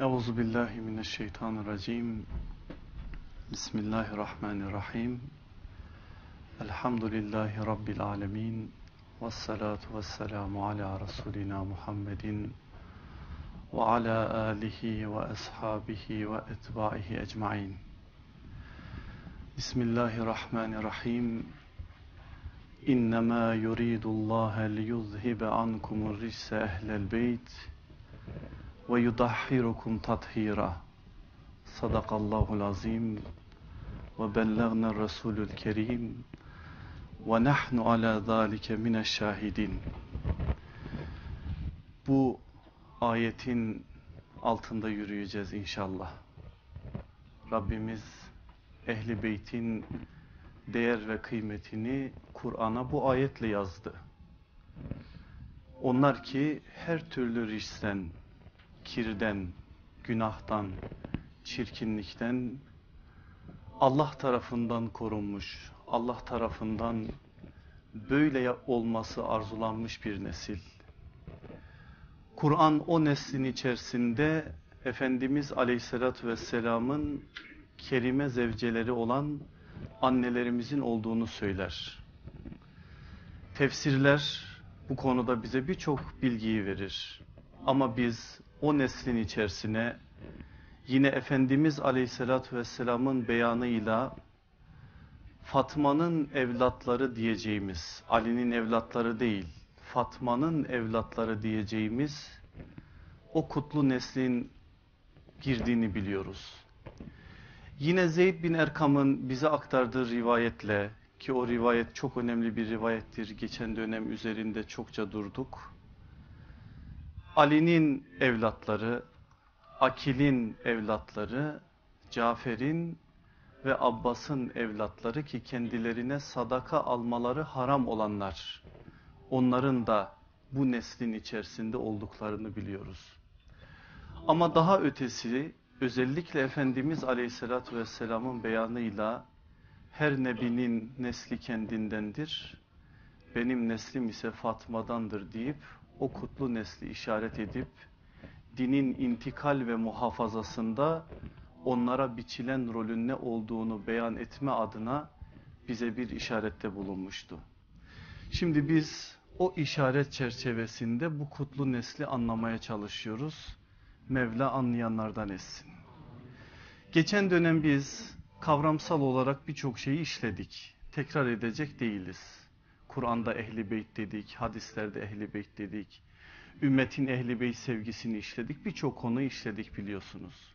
أعوذ بالله من الشيطان الرجيم. بسم الله الرحمن الرحيم. الحمد لله رب العالمين والصلاة والسلام على رسولنا محمد وعلى آله وأصحابه وأتباعه أجمعين. بسم الله الرحمن الرحيم. إنما يريد الله ليذهب عنكم الرجس أهل البيت ve yudahhirukum tathira. Sadakallahul azim ve bellagna rasulul kerim ve nahnu ala zalike mineşşahidin. Bu ayetin altında yürüyeceğiz inşallah. Rabbimiz ehli beytin değer ve kıymetini Kur'an'a bu ayetle yazdı. Onlar ki her türlü rişten, kirden, günahtan, çirkinlikten Allah tarafından korunmuş, Allah tarafından böyle olması arzulanmış bir nesil. Kur'an o neslin içerisinde Efendimiz Aleyhisselatü Vesselam'ın kerime zevceleri olan annelerimizin olduğunu söyler. Tefsirler bu konuda bize birçok bilgiyi verir. Ama biz o neslin içerisine yine Efendimiz Aleyhisselatü Vesselam'ın beyanıyla Fatma'nın evlatları diyeceğimiz, Ali'nin evlatları değil, Fatma'nın evlatları diyeceğimiz o kutlu neslin girdiğini biliyoruz. Yine Zeyd bin Erkam'ın bize aktardığı rivayetle ki o rivayet çok önemli bir rivayettir. Geçen dönem üzerinde çokça durduk. Ali'nin evlatları, Akil'in evlatları, Cafer'in ve Abbas'ın evlatları ki kendilerine sadaka almaları haram olanlar. Onların da bu neslin içerisinde olduklarını biliyoruz. Ama daha ötesi özellikle Efendimiz Aleyhisselatü Vesselam'ın beyanıyla her nebinin nesli kendindendir, benim neslim ise Fatma'dandır deyip o kutlu nesli işaret edip dinin intikal ve muhafazasında onlara biçilen rolün ne olduğunu beyan etme adına bize bir işarette bulunmuştu. Şimdi biz o işaret çerçevesinde bu kutlu nesli anlamaya çalışıyoruz. Mevla anlayanlardan etsin. Geçen dönem biz kavramsal olarak birçok şeyi işledik. Tekrar edecek değiliz. Kur'an'da ehli beyt dedik, hadislerde ehli beyt dedik. Ümmetin ehli beyt sevgisini işledik. Birçok konuyu işledik biliyorsunuz.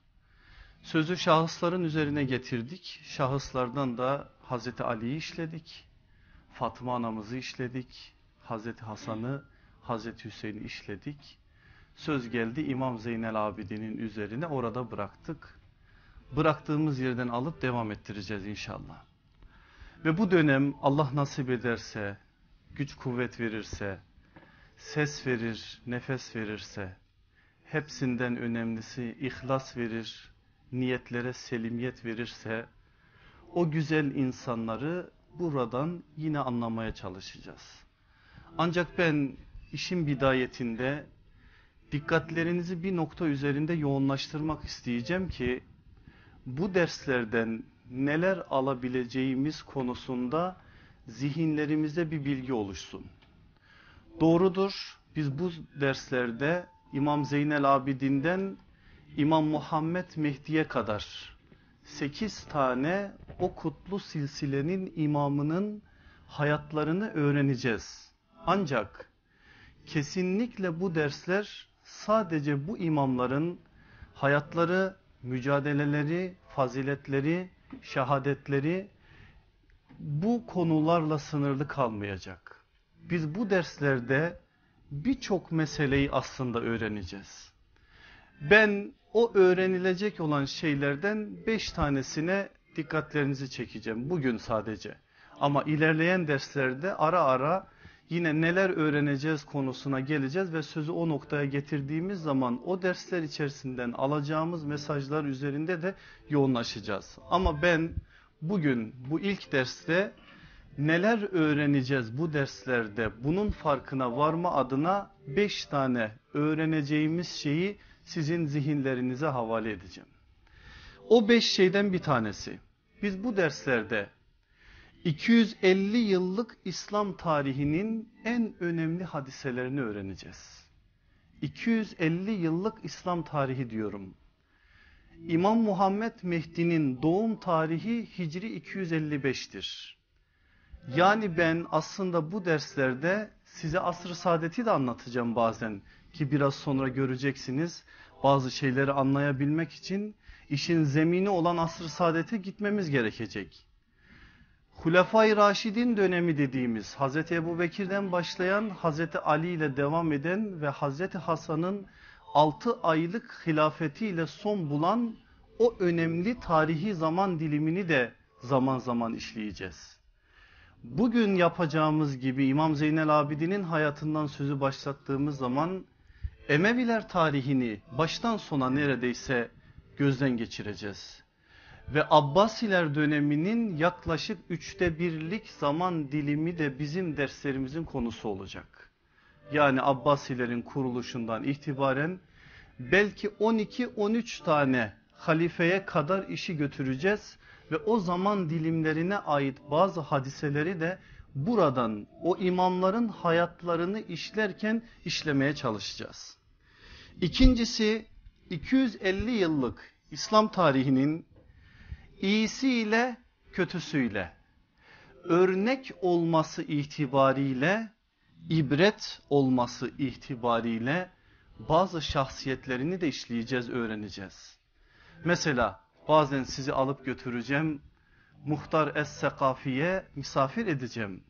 Sözü şahısların üzerine getirdik. Şahıslardan da Hazreti Ali'yi işledik. Fatma anamızı işledik. Hazreti Hasan'ı, Hazreti Hüseyin'i işledik. Söz geldi İmam Zeynel Abidin'in üzerine orada bıraktık. Bıraktığımız yerden alıp devam ettireceğiz inşallah. Ve bu dönem Allah nasip ederse, güç kuvvet verirse, ses verir, nefes verirse, hepsinden önemlisi ihlas verir, niyetlere selimiyet verirse, o güzel insanları buradan yine anlamaya çalışacağız. Ancak ben işin bidayetinde dikkatlerinizi bir nokta üzerinde yoğunlaştırmak isteyeceğim ki bu derslerden neler alabileceğimiz konusunda zihinlerimizde bir bilgi oluşsun. Doğrudur biz bu derslerde İmam Zeynel Abidin'den İmam Muhammed Mehdi'ye kadar 8 tane o kutlu silsilenin imamının hayatlarını öğreneceğiz. Ancak kesinlikle bu dersler sadece bu imamların hayatları, mücadeleleri, faziletleri, şehadetleri bu konularla sınırlı kalmayacak. Biz bu derslerde birçok meseleyi aslında öğreneceğiz. Ben o öğrenilecek olan şeylerden beş tanesine dikkatlerinizi çekeceğim bugün sadece. Ama ilerleyen derslerde ara ara yine neler öğreneceğiz konusuna geleceğiz ve sözü o noktaya getirdiğimiz zaman o dersler içerisinden alacağımız mesajlar üzerinde de yoğunlaşacağız. Ama ben bugün bu ilk derste neler öğreneceğiz bu derslerde bunun farkına varma adına beş tane öğreneceğimiz şeyi sizin zihinlerinize havale edeceğim. O beş şeyden bir tanesi. Biz bu derslerde 250 yıllık İslam tarihinin en önemli hadiselerini öğreneceğiz. 250 yıllık İslam tarihi diyorum. İmam Muhammed Mehdi'nin doğum tarihi Hicri 255'tir. Yani ben aslında bu derslerde size asr-ı saadeti de anlatacağım bazen ki biraz sonra göreceksiniz. Bazı şeyleri anlayabilmek için işin zemini olan asr-ı saadete gitmemiz gerekecek. Hulefai Raşidin dönemi dediğimiz Hazreti Ebu Bekir'den başlayan Hazreti Ali ile devam eden ve Hazreti Hasan'ın 6 aylık hilafetiyle son bulan o önemli tarihi zaman dilimini de zaman zaman işleyeceğiz. Bugün yapacağımız gibi İmam Zeynel Abidin'in hayatından sözü başlattığımız zaman Emeviler tarihini baştan sona neredeyse gözden geçireceğiz. Ve Abbasiler döneminin yaklaşık üçte birlik zaman dilimi de bizim derslerimizin konusu olacak. Yani Abbasilerin kuruluşundan itibaren belki 12-13 tane halifeye kadar işi götüreceğiz. Ve o zaman dilimlerine ait bazı hadiseleri de buradan o imamların hayatlarını işlerken işlemeye çalışacağız. İkincisi 250 yıllık İslam tarihinin iyisiyle kötüsüyle örnek olması itibariyle ibret olması itibariyle bazı şahsiyetlerini de işleyeceğiz öğreneceğiz. Mesela bazen sizi alıp götüreceğim Muhtar Es-Sekafi'ye misafir edeceğim.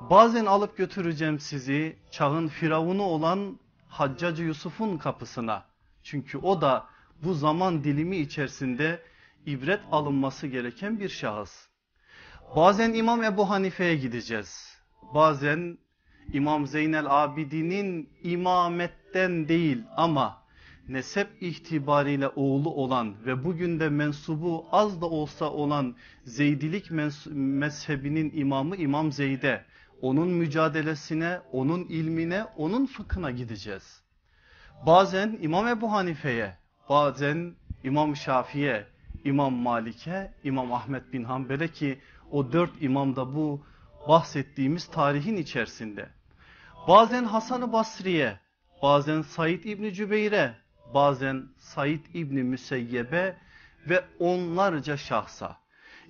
Bazen alıp götüreceğim sizi çağın firavunu olan Haccacı Yusuf'un kapısına. Çünkü o da bu zaman dilimi içerisinde ibret alınması gereken bir şahıs. Bazen İmam Ebu Hanife'ye gideceğiz. Bazen İmam Zeynel Abidin'in imametten değil ama nesep itibariyle oğlu olan ve bugün de mensubu az da olsa olan Zeydilik mezhebinin imamı İmam Zeyd'e, onun mücadelesine, onun ilmine, onun fıkhına gideceğiz. Bazen İmam Ebu Hanife'ye, bazen İmam Şafi'ye, İmam Malik'e, İmam Ahmet bin Hanbel'e ki o dört imam da bu bahsettiğimiz tarihin içerisinde. Bazen Hasan-ı Basri'ye, bazen Said İbni Cübeyr'e, bazen Said İbni Müseyyebe ve onlarca şahsa.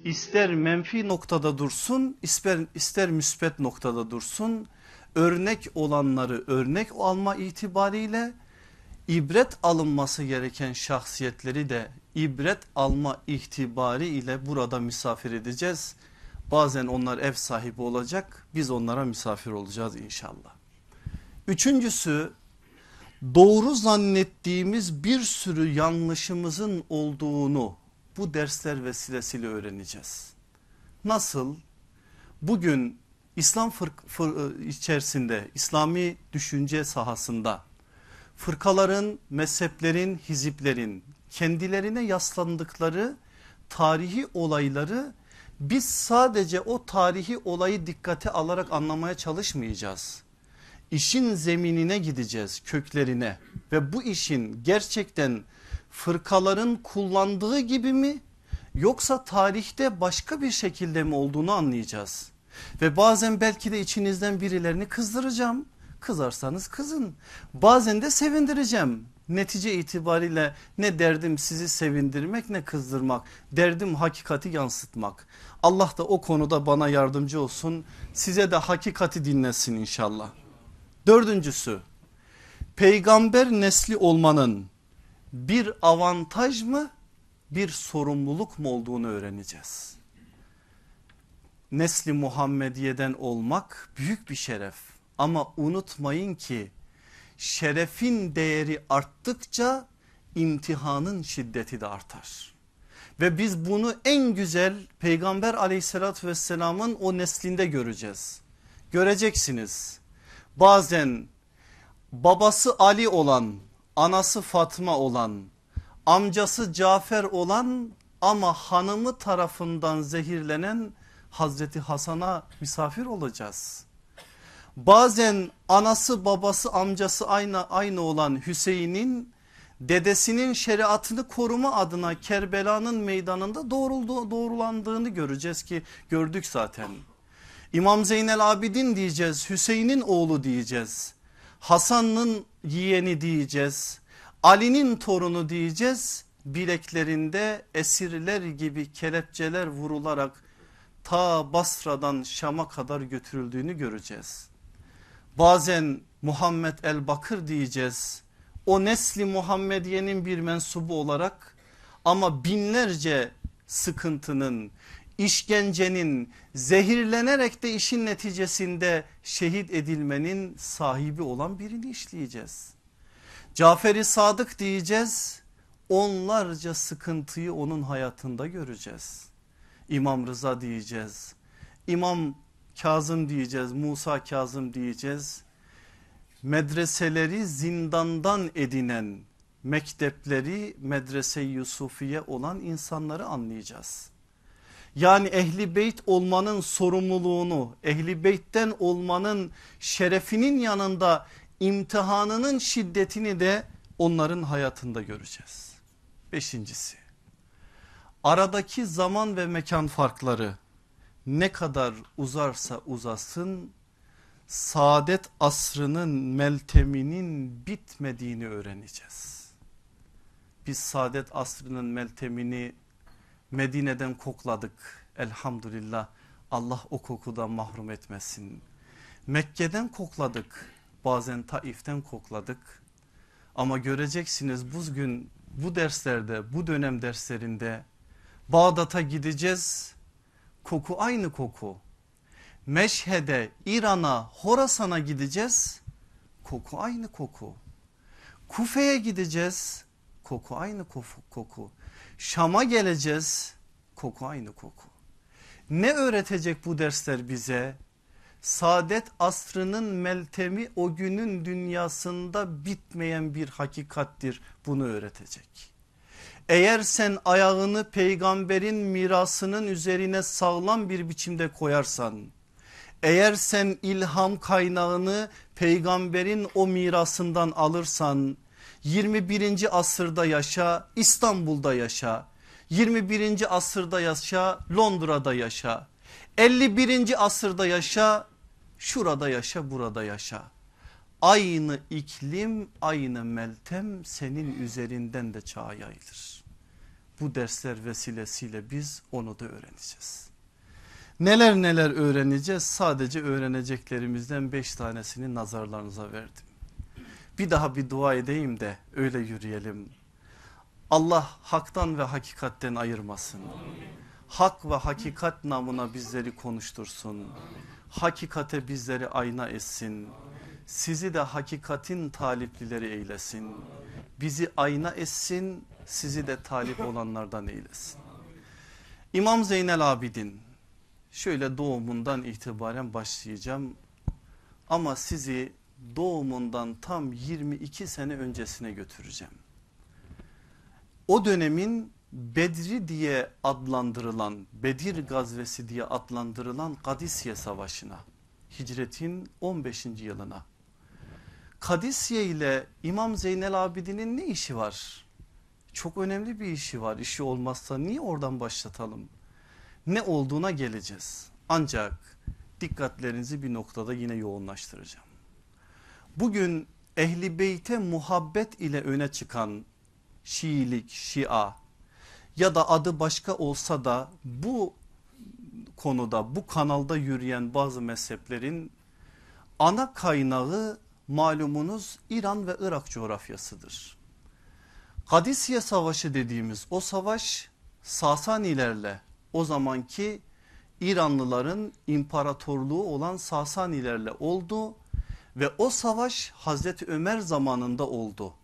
İster menfi noktada dursun, ister, ister müspet noktada dursun, örnek olanları örnek alma itibariyle ibret alınması gereken şahsiyetleri de ibret alma itibari ile burada misafir edeceğiz. Bazen onlar ev sahibi olacak biz onlara misafir olacağız inşallah. Üçüncüsü doğru zannettiğimiz bir sürü yanlışımızın olduğunu bu dersler vesilesiyle öğreneceğiz. Nasıl? Bugün İslam fırk, fır, içerisinde İslami düşünce sahasında fırkaların, mezheplerin, hiziplerin kendilerine yaslandıkları tarihi olayları biz sadece o tarihi olayı dikkate alarak anlamaya çalışmayacağız. İşin zeminine gideceğiz köklerine ve bu işin gerçekten fırkaların kullandığı gibi mi yoksa tarihte başka bir şekilde mi olduğunu anlayacağız. Ve bazen belki de içinizden birilerini kızdıracağım. Kızarsanız kızın. Bazen de sevindireceğim. Netice itibariyle ne derdim sizi sevindirmek ne kızdırmak. Derdim hakikati yansıtmak. Allah da o konuda bana yardımcı olsun. Size de hakikati dinlesin inşallah. Dördüncüsü peygamber nesli olmanın bir avantaj mı bir sorumluluk mu olduğunu öğreneceğiz. Nesli Muhammediye'den olmak büyük bir şeref ama unutmayın ki şerefin değeri arttıkça imtihanın şiddeti de artar. Ve biz bunu en güzel peygamber aleyhissalatü vesselamın o neslinde göreceğiz. Göreceksiniz bazen babası Ali olan anası Fatma olan amcası Cafer olan ama hanımı tarafından zehirlenen Hazreti Hasan'a misafir olacağız. Bazen anası babası amcası aynı aynı olan Hüseyin'in dedesinin şeriatını koruma adına Kerbela'nın meydanında doğruldu, doğrulandığını göreceğiz ki gördük zaten. İmam Zeynel Abidin diyeceğiz, Hüseyin'in oğlu diyeceğiz, Hasan'ın yeğeni diyeceğiz, Ali'nin torunu diyeceğiz. Bileklerinde esirler gibi kelepçeler vurularak ta Basra'dan Şam'a kadar götürüldüğünü göreceğiz. Bazen Muhammed el Bakır diyeceğiz. O nesli Muhammediye'nin bir mensubu olarak ama binlerce sıkıntının, işkencenin, zehirlenerek de işin neticesinde şehit edilmenin sahibi olan birini işleyeceğiz. Cafer-i Sadık diyeceğiz. Onlarca sıkıntıyı onun hayatında göreceğiz. İmam Rıza diyeceğiz. İmam Kazım diyeceğiz. Musa Kazım diyeceğiz. Medreseleri zindandan edinen mektepleri medrese-i Yusufiye olan insanları anlayacağız. Yani ehli beyt olmanın sorumluluğunu, ehli beytten olmanın şerefinin yanında imtihanının şiddetini de onların hayatında göreceğiz. Beşincisi aradaki zaman ve mekan farkları ne kadar uzarsa uzasın saadet asrının melteminin bitmediğini öğreneceğiz. Biz saadet asrının meltemini Medine'den kokladık elhamdülillah Allah o kokudan mahrum etmesin. Mekke'den kokladık bazen Taif'ten kokladık ama göreceksiniz bugün bu derslerde bu dönem derslerinde Bağdat'a gideceğiz koku aynı koku. Meşhed'e İran'a Horasan'a gideceğiz koku aynı koku. Kufe'ye gideceğiz koku aynı koku. Şam'a geleceğiz koku aynı koku. Ne öğretecek bu dersler bize? Saadet asrının meltemi o günün dünyasında bitmeyen bir hakikattir bunu öğretecek. Eğer sen ayağını peygamberin mirasının üzerine sağlam bir biçimde koyarsan eğer sen ilham kaynağını peygamberin o mirasından alırsan 21. asırda yaşa İstanbul'da yaşa 21. asırda yaşa Londra'da yaşa 51. asırda yaşa şurada yaşa burada yaşa aynı iklim aynı meltem senin üzerinden de çağa yayılır. Bu dersler vesilesiyle biz onu da öğreneceğiz. Neler neler öğreneceğiz sadece öğreneceklerimizden beş tanesini nazarlarınıza verdim. Bir daha bir dua edeyim de öyle yürüyelim. Allah haktan ve hakikatten ayırmasın. Hak ve hakikat namına bizleri konuştursun. Hakikate bizleri ayna etsin sizi de hakikatin taliplileri eylesin. Bizi ayna etsin sizi de talip olanlardan eylesin. İmam Zeynel Abidin şöyle doğumundan itibaren başlayacağım. Ama sizi doğumundan tam 22 sene öncesine götüreceğim. O dönemin Bedri diye adlandırılan Bedir gazvesi diye adlandırılan Kadisiye Savaşı'na hicretin 15. yılına Kadisiye ile İmam Zeynel Abidin'in ne işi var? Çok önemli bir işi var. İşi olmazsa niye oradan başlatalım? Ne olduğuna geleceğiz. Ancak dikkatlerinizi bir noktada yine yoğunlaştıracağım. Bugün ehli beyte muhabbet ile öne çıkan Şiilik, Şia ya da adı başka olsa da bu konuda bu kanalda yürüyen bazı mezheplerin ana kaynağı malumunuz İran ve Irak coğrafyasıdır. Kadisiye Savaşı dediğimiz o savaş Sasanilerle o zamanki İranlıların imparatorluğu olan Sasanilerle oldu ve o savaş Hazreti Ömer zamanında oldu.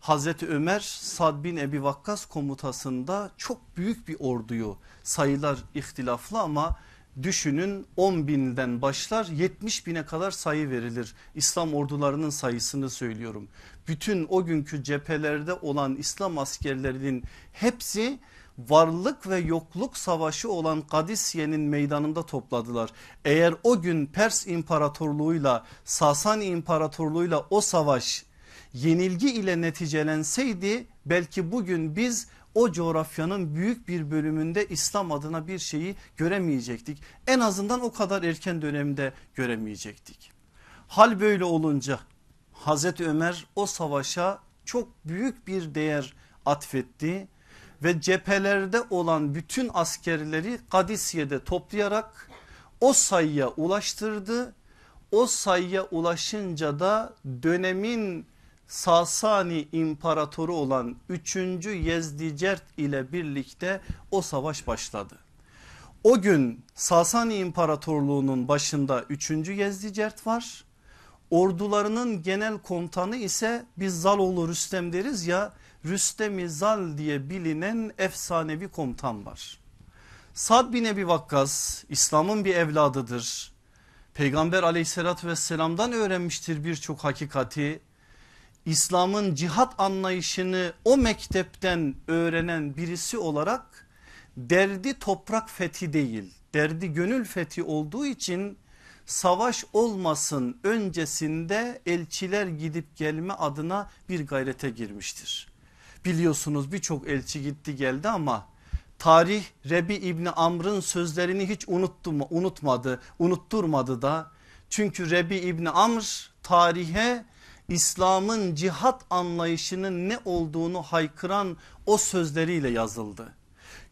Hazreti Ömer Sad bin Ebi Vakkas komutasında çok büyük bir orduyu sayılar ihtilaflı ama düşünün 10 binden başlar 70 bine kadar sayı verilir. İslam ordularının sayısını söylüyorum. Bütün o günkü cephelerde olan İslam askerlerinin hepsi varlık ve yokluk savaşı olan Kadisiye'nin meydanında topladılar. Eğer o gün Pers İmparatorluğuyla Sasani İmparatorluğuyla o savaş yenilgi ile neticelenseydi belki bugün biz o coğrafyanın büyük bir bölümünde İslam adına bir şeyi göremeyecektik. En azından o kadar erken dönemde göremeyecektik. Hal böyle olunca Hazreti Ömer o savaşa çok büyük bir değer atfetti ve cephelerde olan bütün askerleri Kadisiye'de toplayarak o sayıya ulaştırdı. O sayıya ulaşınca da dönemin Sasani imparatoru olan 3. Yezdicert ile birlikte o savaş başladı. O gün Sasani İmparatorluğu'nun başında 3. Yezdicert var. Ordularının genel komutanı ise biz Zaloğlu Rüstem deriz ya Rüstem-i Zal diye bilinen efsanevi komutan var. Sad bin Ebi Vakkas İslam'ın bir evladıdır. Peygamber aleyhissalatü vesselamdan öğrenmiştir birçok hakikati. İslam'ın cihat anlayışını o mektepten öğrenen birisi olarak derdi toprak fethi değil derdi gönül fethi olduğu için savaş olmasın öncesinde elçiler gidip gelme adına bir gayrete girmiştir. Biliyorsunuz birçok elçi gitti geldi ama tarih Rebi İbni Amr'ın sözlerini hiç unuttu mu, unutmadı, unutturmadı da. Çünkü Rebi İbni Amr tarihe İslam'ın cihat anlayışının ne olduğunu haykıran o sözleriyle yazıldı.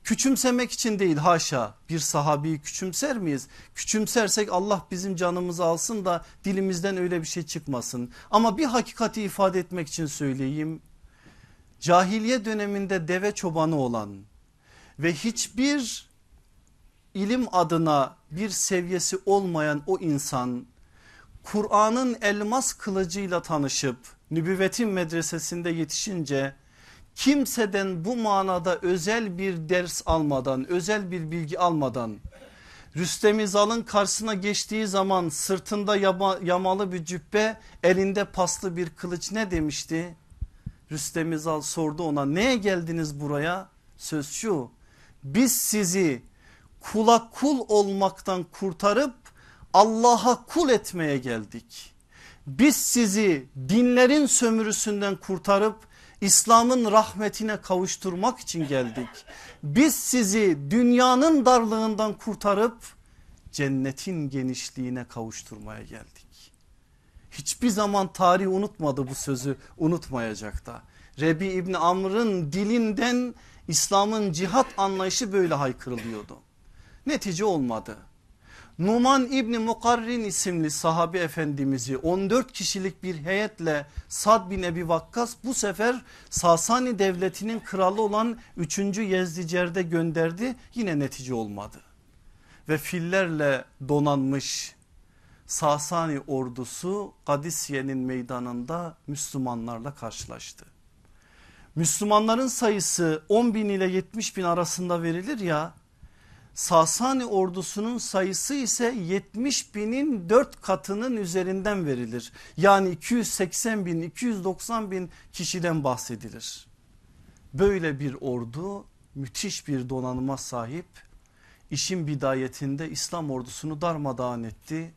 Küçümsemek için değil haşa bir sahabeyi küçümser miyiz? Küçümsersek Allah bizim canımızı alsın da dilimizden öyle bir şey çıkmasın. Ama bir hakikati ifade etmek için söyleyeyim. Cahiliye döneminde deve çobanı olan ve hiçbir ilim adına bir seviyesi olmayan o insan Kur'an'ın elmas kılıcıyla tanışıp nübüvvetin medresesinde yetişince kimseden bu manada özel bir ders almadan özel bir bilgi almadan Rüstem İzal'ın karşısına geçtiği zaman sırtında yama, yamalı bir cübbe elinde paslı bir kılıç ne demişti? Rüstem İzal sordu ona neye geldiniz buraya? Söz şu biz sizi kula kul olmaktan kurtarıp Allah'a kul etmeye geldik. Biz sizi dinlerin sömürüsünden kurtarıp İslam'ın rahmetine kavuşturmak için geldik. Biz sizi dünyanın darlığından kurtarıp cennetin genişliğine kavuşturmaya geldik. Hiçbir zaman tarih unutmadı bu sözü unutmayacak da. Rebi İbni Amr'ın dilinden İslam'ın cihat anlayışı böyle haykırılıyordu. Netice olmadı. Numan İbni Mukarrin isimli sahabi efendimizi 14 kişilik bir heyetle Sad bin Ebi Vakkas bu sefer Sasani devletinin kralı olan 3. Yezdicer'de gönderdi yine netice olmadı. Ve fillerle donanmış Sasani ordusu Kadisiye'nin meydanında Müslümanlarla karşılaştı. Müslümanların sayısı 10 bin ile 70 bin arasında verilir ya Sasani ordusunun sayısı ise 70 binin 4 katının üzerinden verilir. Yani 280 bin 290 bin kişiden bahsedilir. Böyle bir ordu müthiş bir donanıma sahip işin bidayetinde İslam ordusunu darmadağın etti.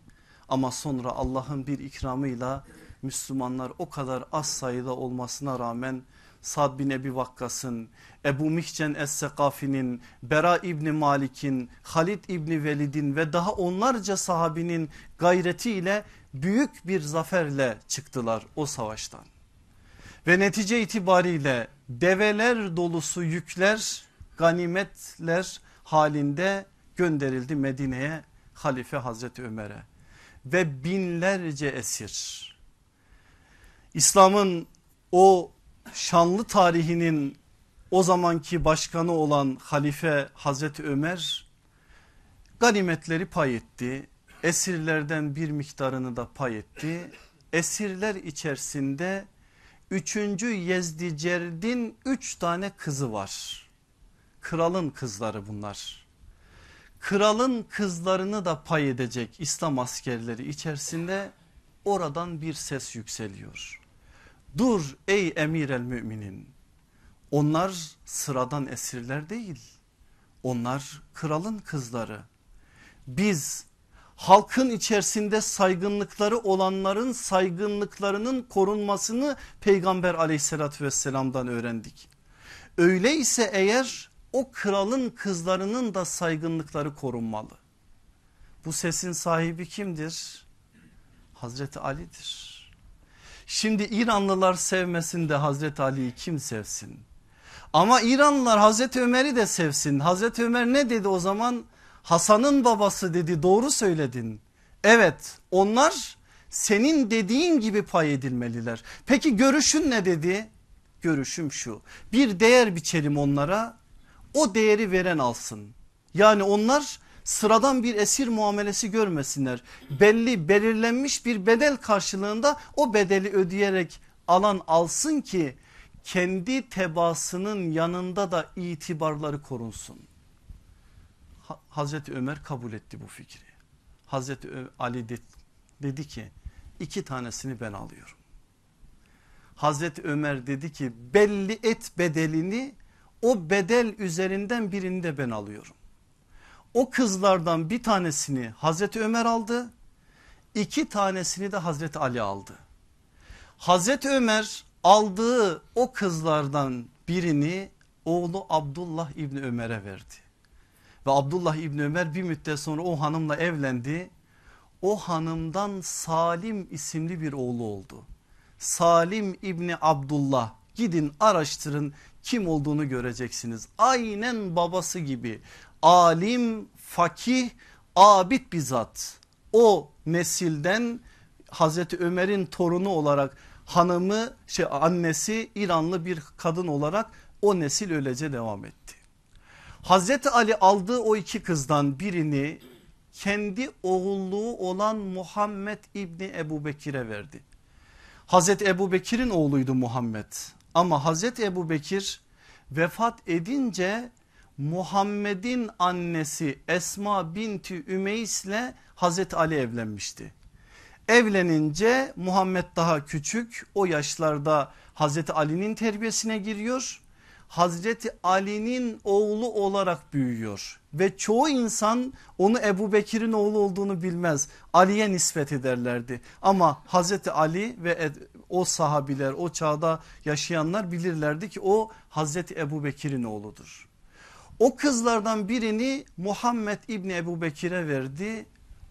Ama sonra Allah'ın bir ikramıyla Müslümanlar o kadar az sayıda olmasına rağmen Sad bin Ebi Vakkas'ın, Ebu Mihcen Es-Sekafi'nin, Bera İbni Malik'in, Halid İbni Velid'in ve daha onlarca sahabinin gayretiyle büyük bir zaferle çıktılar o savaştan. Ve netice itibariyle develer dolusu yükler, ganimetler halinde gönderildi Medine'ye Halife Hazreti Ömer'e ve binlerce esir. İslam'ın o şanlı tarihinin o zamanki başkanı olan halife Hazreti Ömer ganimetleri pay etti. Esirlerden bir miktarını da pay etti. Esirler içerisinde 3. Yezdicerd'in 3 tane kızı var. Kralın kızları bunlar. Kralın kızlarını da pay edecek İslam askerleri içerisinde oradan bir ses yükseliyor. Dur ey emir el müminin. Onlar sıradan esirler değil. Onlar kralın kızları. Biz halkın içerisinde saygınlıkları olanların saygınlıklarının korunmasını peygamber aleyhissalatü vesselamdan öğrendik. Öyleyse eğer o kralın kızlarının da saygınlıkları korunmalı. Bu sesin sahibi kimdir? Hazreti Ali'dir. Şimdi İranlılar sevmesin de Hazreti Ali'yi kim sevsin? Ama İranlılar Hazreti Ömer'i de sevsin. Hazreti Ömer ne dedi o zaman? Hasan'ın babası dedi doğru söyledin. Evet onlar senin dediğin gibi pay edilmeliler. Peki görüşün ne dedi? Görüşüm şu bir değer biçelim onlara o değeri veren alsın. Yani onlar sıradan bir esir muamelesi görmesinler. Belli belirlenmiş bir bedel karşılığında o bedeli ödeyerek alan alsın ki kendi tebasının yanında da itibarları korunsun. Hazreti Ömer kabul etti bu fikri. Hazreti Ali dedi ki iki tanesini ben alıyorum. Hazreti Ömer dedi ki belli et bedelini o bedel üzerinden birini de ben alıyorum. O kızlardan bir tanesini Hazreti Ömer aldı. iki tanesini de Hazreti Ali aldı. Hazreti Ömer aldığı o kızlardan birini oğlu Abdullah İbni Ömer'e verdi. Ve Abdullah İbni Ömer bir müddet sonra o hanımla evlendi. O hanımdan Salim isimli bir oğlu oldu. Salim İbni Abdullah gidin araştırın kim olduğunu göreceksiniz. Aynen babası gibi alim, fakih, abid bir zat. O nesilden Hazreti Ömer'in torunu olarak hanımı şey annesi İranlı bir kadın olarak o nesil öylece devam etti. Hazreti Ali aldığı o iki kızdan birini kendi oğulluğu olan Muhammed İbni Ebu Bekir'e verdi. Hazreti Ebu Bekir'in oğluydu Muhammed ama Hazreti Ebu Bekir vefat edince Muhammed'in annesi Esma binti Ümeys ile Hazreti Ali evlenmişti. Evlenince Muhammed daha küçük o yaşlarda Hazreti Ali'nin terbiyesine giriyor. Hazreti Ali'nin oğlu olarak büyüyor ve çoğu insan onu Ebu Bekir'in oğlu olduğunu bilmez. Ali'ye nispet ederlerdi ama Hazreti Ali ve o sahabiler o çağda yaşayanlar bilirlerdi ki o Hazreti Ebu Bekir'in oğludur. O kızlardan birini Muhammed İbni Ebu Bekir'e verdi.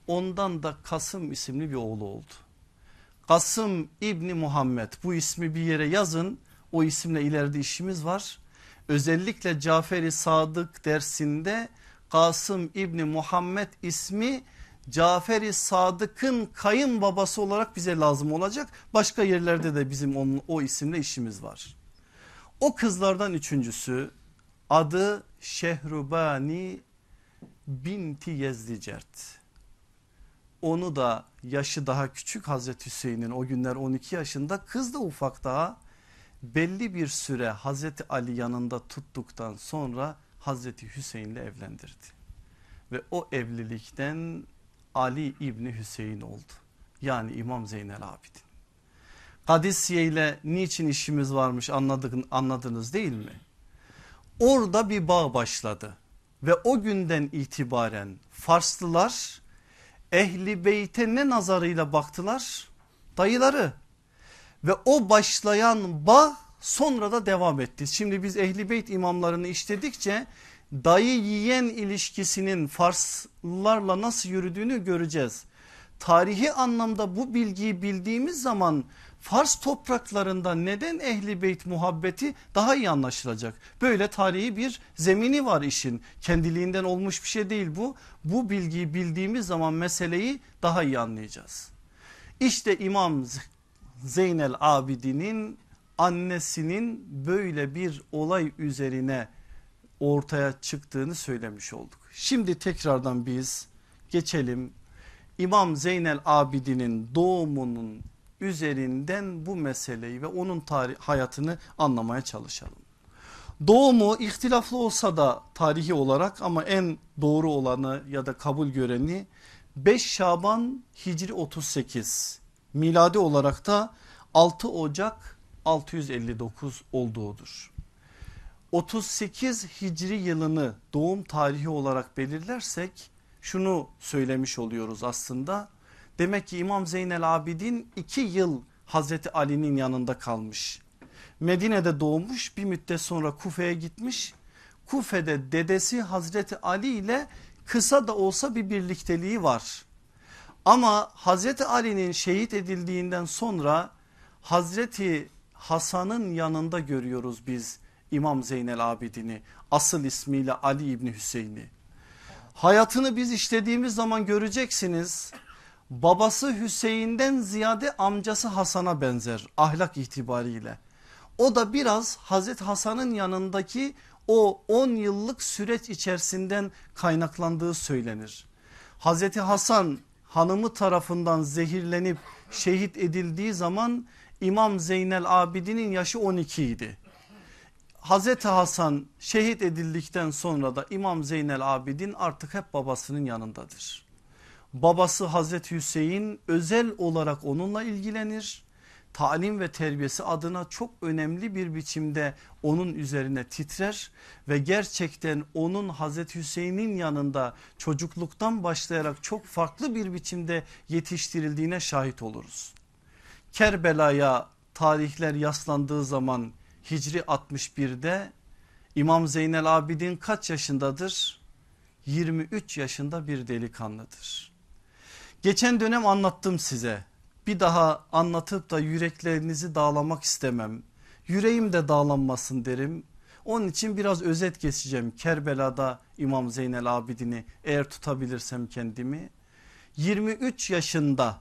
Ondan da Kasım isimli bir oğlu oldu. Kasım İbni Muhammed bu ismi bir yere yazın. O isimle ileride işimiz var. Özellikle Caferi Sadık dersinde Kasım İbni Muhammed ismi Caferi Sadık'ın kayınbabası olarak bize lazım olacak. Başka yerlerde de bizim onun, o isimle işimiz var. O kızlardan üçüncüsü adı Şehrubani binti Yezdicert. Onu da yaşı daha küçük Hazreti Hüseyin'in o günler 12 yaşında kız da ufak daha belli bir süre Hazreti Ali yanında tuttuktan sonra Hazreti Hüseyin'le evlendirdi. Ve o evlilikten Ali İbni Hüseyin oldu. Yani İmam Zeynel Abidin. Kadisiye ile niçin işimiz varmış anladın, anladınız değil mi? Orada bir bağ başladı ve o günden itibaren Farslılar ehli beyte ne nazarıyla baktılar? Dayıları ve o başlayan bağ sonra da devam etti. Şimdi biz ehli beyt imamlarını işledikçe dayı yiyen ilişkisinin Farslılarla nasıl yürüdüğünü göreceğiz. Tarihi anlamda bu bilgiyi bildiğimiz zaman Fars topraklarında neden ehli beyt muhabbeti daha iyi anlaşılacak. Böyle tarihi bir zemini var işin kendiliğinden olmuş bir şey değil bu. Bu bilgiyi bildiğimiz zaman meseleyi daha iyi anlayacağız. İşte İmam Zeynel Abidin'in annesinin böyle bir olay üzerine ortaya çıktığını söylemiş olduk. Şimdi tekrardan biz geçelim İmam Zeynel Abidin'in doğumunun üzerinden bu meseleyi ve onun tarih, hayatını anlamaya çalışalım. Doğumu ihtilaflı olsa da tarihi olarak ama en doğru olanı ya da kabul göreni 5 Şaban Hicri 38 miladi olarak da 6 Ocak 659 olduğudur. 38 Hicri yılını doğum tarihi olarak belirlersek şunu söylemiş oluyoruz aslında. Demek ki İmam Zeynel Abidin iki yıl Hazreti Ali'nin yanında kalmış. Medine'de doğmuş bir müddet sonra Kufe'ye gitmiş. Kufe'de dedesi Hazreti Ali ile kısa da olsa bir birlikteliği var. Ama Hazreti Ali'nin şehit edildiğinden sonra Hazreti Hasan'ın yanında görüyoruz biz İmam Zeynel Abidin'i asıl ismiyle Ali İbni Hüseyin'i. Hayatını biz işlediğimiz zaman göreceksiniz babası Hüseyin'den ziyade amcası Hasan'a benzer ahlak itibariyle. O da biraz Hazreti Hasan'ın yanındaki o 10 yıllık süreç içerisinden kaynaklandığı söylenir. Hazreti Hasan hanımı tarafından zehirlenip şehit edildiği zaman İmam Zeynel Abidin'in yaşı 12 idi. Hazreti Hasan şehit edildikten sonra da İmam Zeynel Abidin artık hep babasının yanındadır. Babası Hazreti Hüseyin özel olarak onunla ilgilenir. Talim ve terbiyesi adına çok önemli bir biçimde onun üzerine titrer ve gerçekten onun Hazreti Hüseyin'in yanında çocukluktan başlayarak çok farklı bir biçimde yetiştirildiğine şahit oluruz. Kerbela'ya tarihler yaslandığı zaman Hicri 61'de İmam Zeynel Abidin kaç yaşındadır? 23 yaşında bir delikanlıdır. Geçen dönem anlattım size. Bir daha anlatıp da yüreklerinizi dağlamak istemem. Yüreğim de dağlanmasın derim. Onun için biraz özet geçeceğim Kerbela'da İmam Zeynel Abidin'i eğer tutabilirsem kendimi. 23 yaşında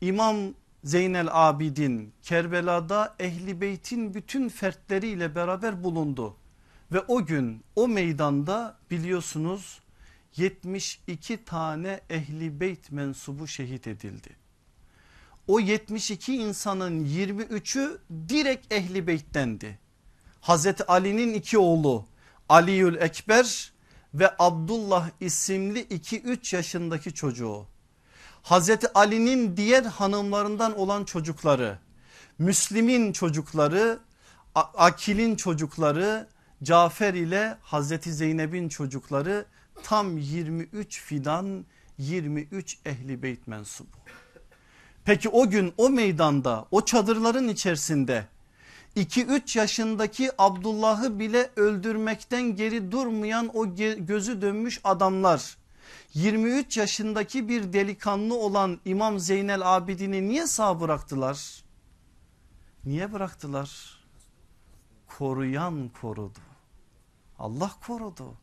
İmam Zeynel Abidin Kerbela'da Ehli Beyt'in bütün fertleriyle beraber bulundu. Ve o gün o meydanda biliyorsunuz 72 tane Ehli Beyt mensubu şehit edildi. O 72 insanın 23'ü direkt Ehli Beyt'tendi. Hazreti Ali'nin iki oğlu Aliül Ekber ve Abdullah isimli 2-3 yaşındaki çocuğu. Hazreti Ali'nin diğer hanımlarından olan çocukları, Müslim'in çocukları, Akil'in çocukları, Cafer ile Hazreti Zeynep'in çocukları tam 23 fidan 23 ehli beyt mensubu. Peki o gün o meydanda o çadırların içerisinde 2-3 yaşındaki Abdullah'ı bile öldürmekten geri durmayan o gözü dönmüş adamlar 23 yaşındaki bir delikanlı olan İmam Zeynel Abidin'i niye sağ bıraktılar? Niye bıraktılar? Koruyan korudu. Allah korudu.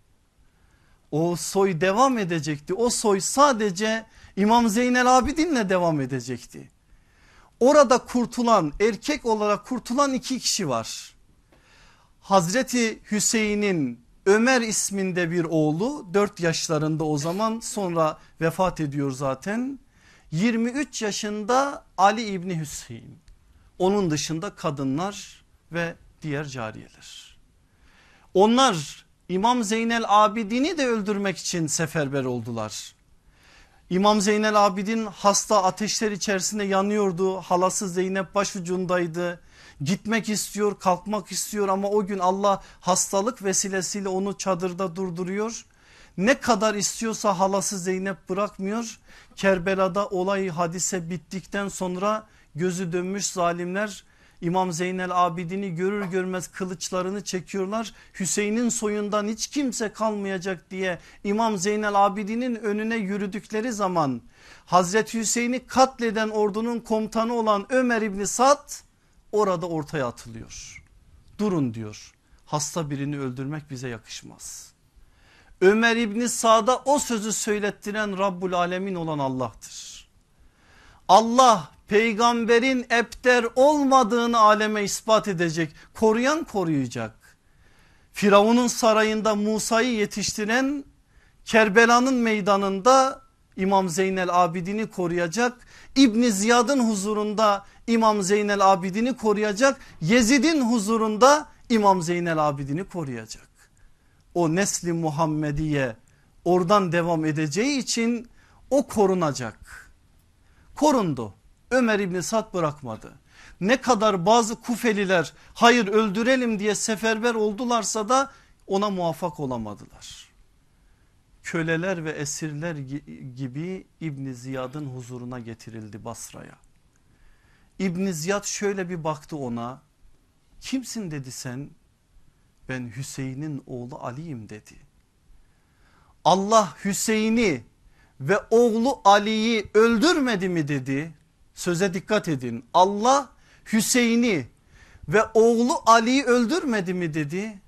O soy devam edecekti. O soy sadece İmam Zeynel Abidin'le devam edecekti. Orada kurtulan erkek olarak kurtulan iki kişi var. Hazreti Hüseyin'in Ömer isminde bir oğlu 4 yaşlarında o zaman sonra vefat ediyor zaten. 23 yaşında Ali İbni Hüseyin. Onun dışında kadınlar ve diğer cariyeler. Onlar İmam Zeynel Abidin'i de öldürmek için seferber oldular. İmam Zeynel Abidin hasta ateşler içerisinde yanıyordu. Halası Zeynep başucundaydı. Gitmek istiyor kalkmak istiyor ama o gün Allah hastalık vesilesiyle onu çadırda durduruyor. Ne kadar istiyorsa halası Zeynep bırakmıyor. Kerbela'da olay hadise bittikten sonra gözü dönmüş zalimler İmam Zeynel Abidin'i görür görmez kılıçlarını çekiyorlar. Hüseyin'in soyundan hiç kimse kalmayacak diye İmam Zeynel Abidin'in önüne yürüdükleri zaman Hazreti Hüseyin'i katleden ordunun komutanı olan Ömer İbni Sad orada ortaya atılıyor. Durun diyor hasta birini öldürmek bize yakışmaz. Ömer İbni Sa'da o sözü söylettiren Rabbul Alemin olan Allah'tır. Allah peygamberin epter olmadığını aleme ispat edecek koruyan koruyacak. Firavun'un sarayında Musa'yı yetiştiren Kerbela'nın meydanında İmam Zeynel Abidin'i koruyacak. İbni Ziyad'ın huzurunda İmam Zeynel Abidin'i koruyacak. Yezid'in huzurunda İmam Zeynel Abidin'i koruyacak. O nesli Muhammediye oradan devam edeceği için o korunacak. Korundu. Ömer İbni Sad bırakmadı. Ne kadar bazı Kufeliler hayır öldürelim diye seferber oldularsa da ona muvaffak olamadılar. köleler ve esirler gibi İbn Ziyad'ın huzuruna getirildi Basra'ya. İbn Ziyad şöyle bir baktı ona. Kimsin dedi sen? Ben Hüseyin'in oğlu Ali'yim dedi. Allah Hüseyin'i ve oğlu Ali'yi öldürmedi mi dedi. Söze dikkat edin. Allah Hüseyin'i ve oğlu Ali'yi öldürmedi mi dedi.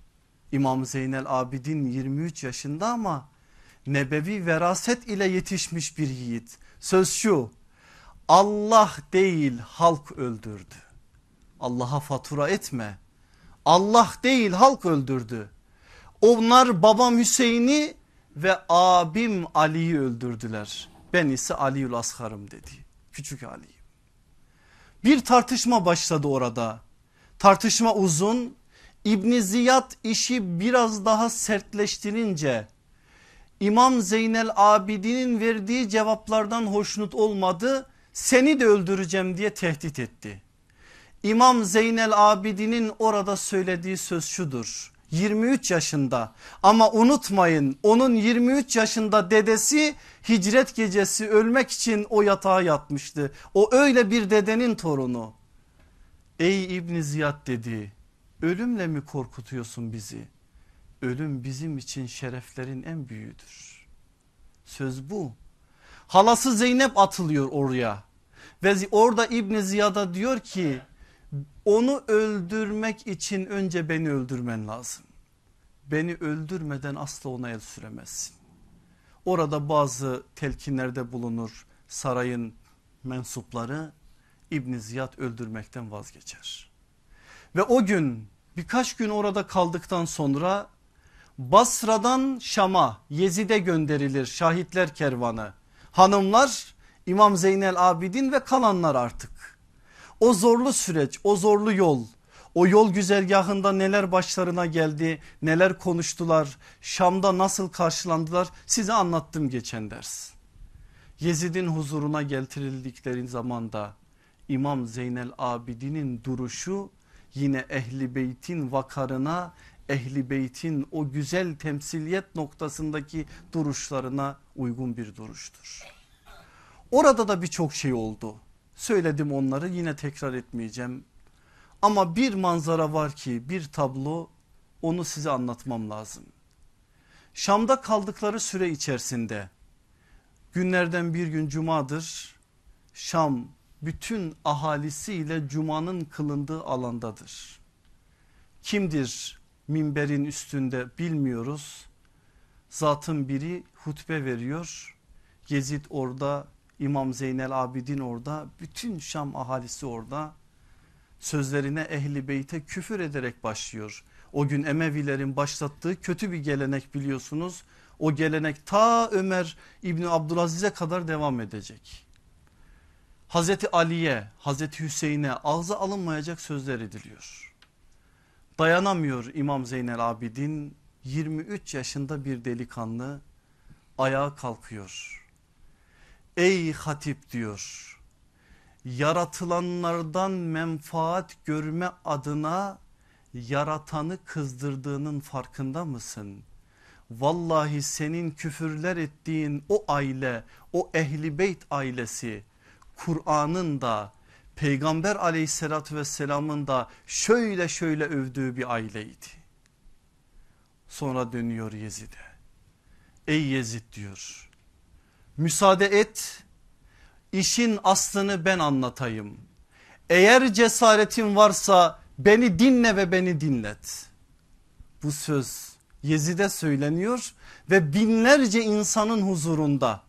İmam Zeynel Abidin 23 yaşında ama nebevi veraset ile yetişmiş bir yiğit. Söz şu Allah değil halk öldürdü. Allah'a fatura etme. Allah değil halk öldürdü. Onlar babam Hüseyin'i ve abim Ali'yi öldürdüler. Ben ise Ali'ül Ashar'ım dedi. Küçük Ali. Bir tartışma başladı orada. Tartışma uzun. İbn Ziyad işi biraz daha sertleştirince İmam Zeynel Abidin'in verdiği cevaplardan hoşnut olmadı. Seni de öldüreceğim diye tehdit etti. İmam Zeynel Abidin'in orada söylediği söz şudur. 23 yaşında ama unutmayın onun 23 yaşında dedesi hicret gecesi ölmek için o yatağa yatmıştı. O öyle bir dedenin torunu. Ey İbn Ziyad dedi ölümle mi korkutuyorsun bizi? Ölüm bizim için şereflerin en büyüğüdür. Söz bu. Halası Zeynep atılıyor oraya ve orada İbn Ziyad'a diyor ki onu öldürmek için önce beni öldürmen lazım. Beni öldürmeden asla ona el süremezsin. Orada bazı telkinlerde bulunur sarayın mensupları İbn Ziyad öldürmekten vazgeçer. Ve o gün birkaç gün orada kaldıktan sonra Basra'dan Şam'a Yezid'e gönderilir şahitler kervanı. Hanımlar İmam Zeynel Abidin ve kalanlar artık. O zorlu süreç o zorlu yol o yol güzergahında neler başlarına geldi neler konuştular Şam'da nasıl karşılandılar size anlattım geçen ders. Yezid'in huzuruna getirildikleri zamanda İmam Zeynel Abidin'in duruşu yine ehli beytin vakarına ehli beytin o güzel temsiliyet noktasındaki duruşlarına uygun bir duruştur. Orada da birçok şey oldu. Söyledim onları yine tekrar etmeyeceğim. Ama bir manzara var ki bir tablo onu size anlatmam lazım. Şam'da kaldıkları süre içerisinde günlerden bir gün cumadır. Şam bütün ahalisiyle cumanın kılındığı alandadır. Kimdir minberin üstünde bilmiyoruz. Zatın biri hutbe veriyor. Gezid orada, İmam Zeynel Abidin orada, bütün Şam ahalisi orada. Sözlerine ehli beyte küfür ederek başlıyor. O gün Emevilerin başlattığı kötü bir gelenek biliyorsunuz. O gelenek ta Ömer İbni Abdülaziz'e kadar devam edecek. Hazreti Ali'ye, Hazreti Hüseyin'e ağza alınmayacak sözler ediliyor. Dayanamıyor İmam Zeynel Abidin 23 yaşında bir delikanlı ayağa kalkıyor. Ey hatip diyor yaratılanlardan menfaat görme adına yaratanı kızdırdığının farkında mısın? Vallahi senin küfürler ettiğin o aile o ehli beyt ailesi Kur'an'ın da peygamber aleyhissalatü vesselamın da şöyle şöyle övdüğü bir aileydi. Sonra dönüyor Yezid'e. Ey Yezid diyor müsaade et işin aslını ben anlatayım. Eğer cesaretin varsa beni dinle ve beni dinlet. Bu söz Yezid'e söyleniyor ve binlerce insanın huzurunda.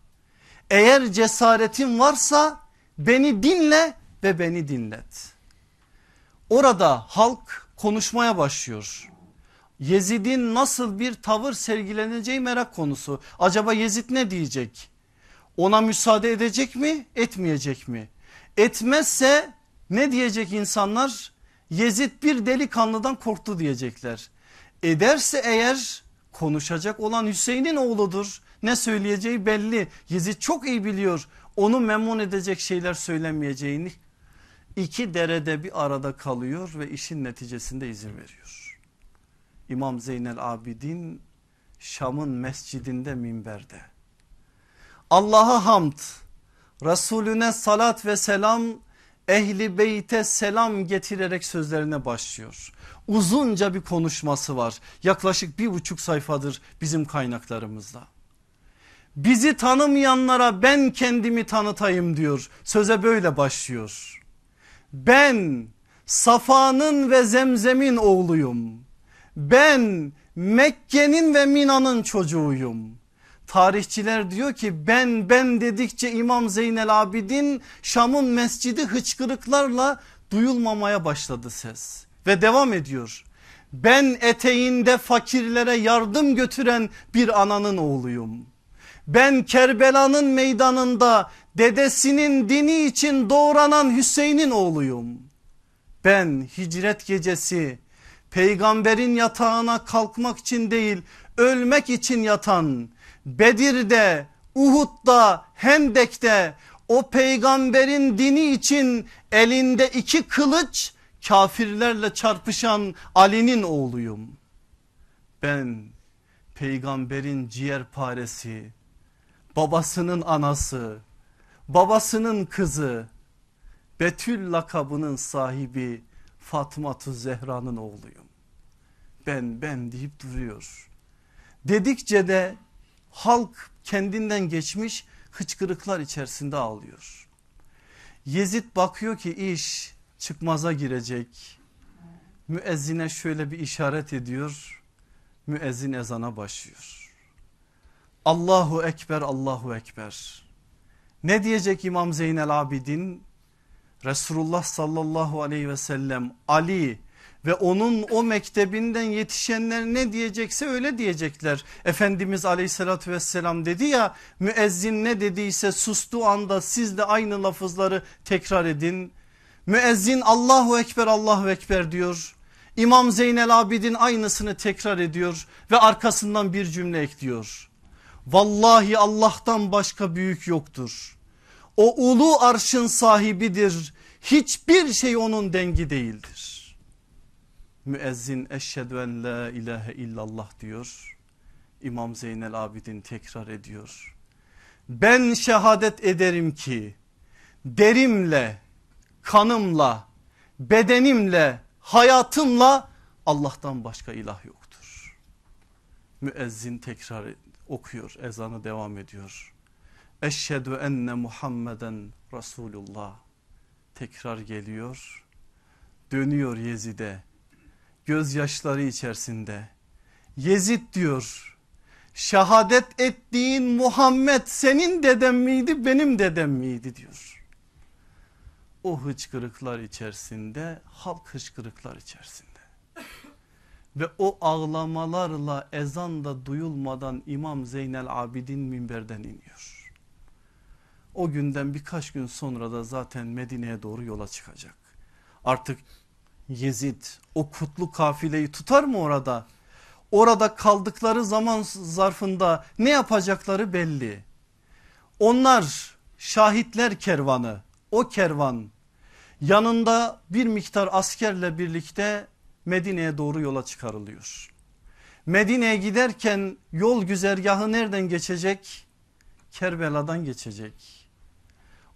Eğer cesaretin varsa beni dinle ve beni dinlet. Orada halk konuşmaya başlıyor. Yezid'in nasıl bir tavır sergileneceği merak konusu. Acaba Yezid ne diyecek? Ona müsaade edecek mi etmeyecek mi? Etmezse ne diyecek insanlar? Yezid bir delikanlıdan korktu diyecekler. Ederse eğer konuşacak olan Hüseyin'in oğludur. Ne söyleyeceği belli. Yezid çok iyi biliyor onu memnun edecek şeyler söylemeyeceğini. İki derede bir arada kalıyor ve işin neticesinde izin veriyor. İmam Zeynel Abidin Şam'ın mescidinde minberde. Allah'a hamd, Resulüne salat ve selam, ehli beyte selam getirerek sözlerine başlıyor. Uzunca bir konuşması var. Yaklaşık bir buçuk sayfadır bizim kaynaklarımızda. Bizi tanımayanlara ben kendimi tanıtayım diyor. Söze böyle başlıyor. Ben Safa'nın ve Zemzem'in oğluyum. Ben Mekke'nin ve Mina'nın çocuğuyum. Tarihçiler diyor ki ben ben dedikçe İmam Zeynel Abidin Şam'ın mescidi hıçkırıklarla duyulmamaya başladı ses. Ve devam ediyor. Ben eteğinde fakirlere yardım götüren bir ananın oğluyum. Ben Kerbela'nın meydanında dedesinin dini için doğranan Hüseyin'in oğluyum. Ben hicret gecesi peygamberin yatağına kalkmak için değil ölmek için yatan Bedir'de, Uhud'da, Hendek'te o peygamberin dini için elinde iki kılıç kafirlerle çarpışan Ali'nin oğluyum. Ben peygamberin ciğerparesi, babasının anası, babasının kızı, Betül lakabının sahibi Fatma Zehra'nın oğluyum. Ben ben deyip duruyor. Dedikçe de halk kendinden geçmiş hıçkırıklar içerisinde ağlıyor. Yezid bakıyor ki iş çıkmaza girecek. Müezzine şöyle bir işaret ediyor. Müezzin ezana başlıyor. Allahu Ekber Allahu Ekber. Ne diyecek İmam Zeynel Abidin? Resulullah sallallahu aleyhi ve sellem Ali ve onun o mektebinden yetişenler ne diyecekse öyle diyecekler. Efendimiz aleyhissalatü vesselam dedi ya müezzin ne dediyse sustuğu anda siz de aynı lafızları tekrar edin. Müezzin Allahu Ekber Allahu Ekber diyor. İmam Zeynel Abidin aynısını tekrar ediyor ve arkasından bir cümle ekliyor. Vallahi Allah'tan başka büyük yoktur. O ulu arşın sahibidir. Hiçbir şey onun dengi değildir. Müezzin eşhedü en la ilahe illallah diyor. İmam Zeynel Abidin tekrar ediyor. Ben şehadet ederim ki derimle, kanımla, bedenimle, hayatımla Allah'tan başka ilah yoktur. Müezzin tekrar okuyor ezanı devam ediyor. Eşhedü enne Muhammeden Resulullah tekrar geliyor. Dönüyor Yezid'e gözyaşları içerisinde. Yezid diyor şehadet ettiğin Muhammed senin dedem miydi benim dedem miydi diyor. O hıçkırıklar içerisinde halk hıçkırıklar içerisinde. Ve o ağlamalarla ezan da duyulmadan İmam Zeynel Abidin minberden iniyor. O günden birkaç gün sonra da zaten Medine'ye doğru yola çıkacak. Artık Yezid o kutlu kafileyi tutar mı orada? Orada kaldıkları zaman zarfında ne yapacakları belli. Onlar şahitler kervanı o kervan yanında bir miktar askerle birlikte Medine'ye doğru yola çıkarılıyor. Medine'ye giderken yol güzergahı nereden geçecek? Kerbela'dan geçecek.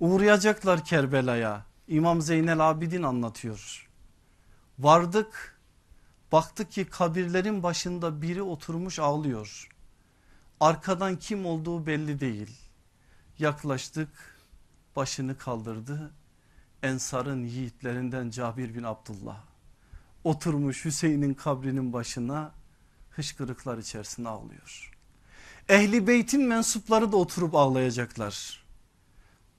Uğrayacaklar Kerbela'ya. İmam Zeynel Abidin anlatıyor. Vardık baktık ki kabirlerin başında biri oturmuş ağlıyor. Arkadan kim olduğu belli değil. Yaklaştık başını kaldırdı. Ensar'ın yiğitlerinden Cabir bin Abdullah. Oturmuş Hüseyin'in kabrinin başına hışkırıklar içerisinde ağlıyor. Ehli beytin mensupları da oturup ağlayacaklar.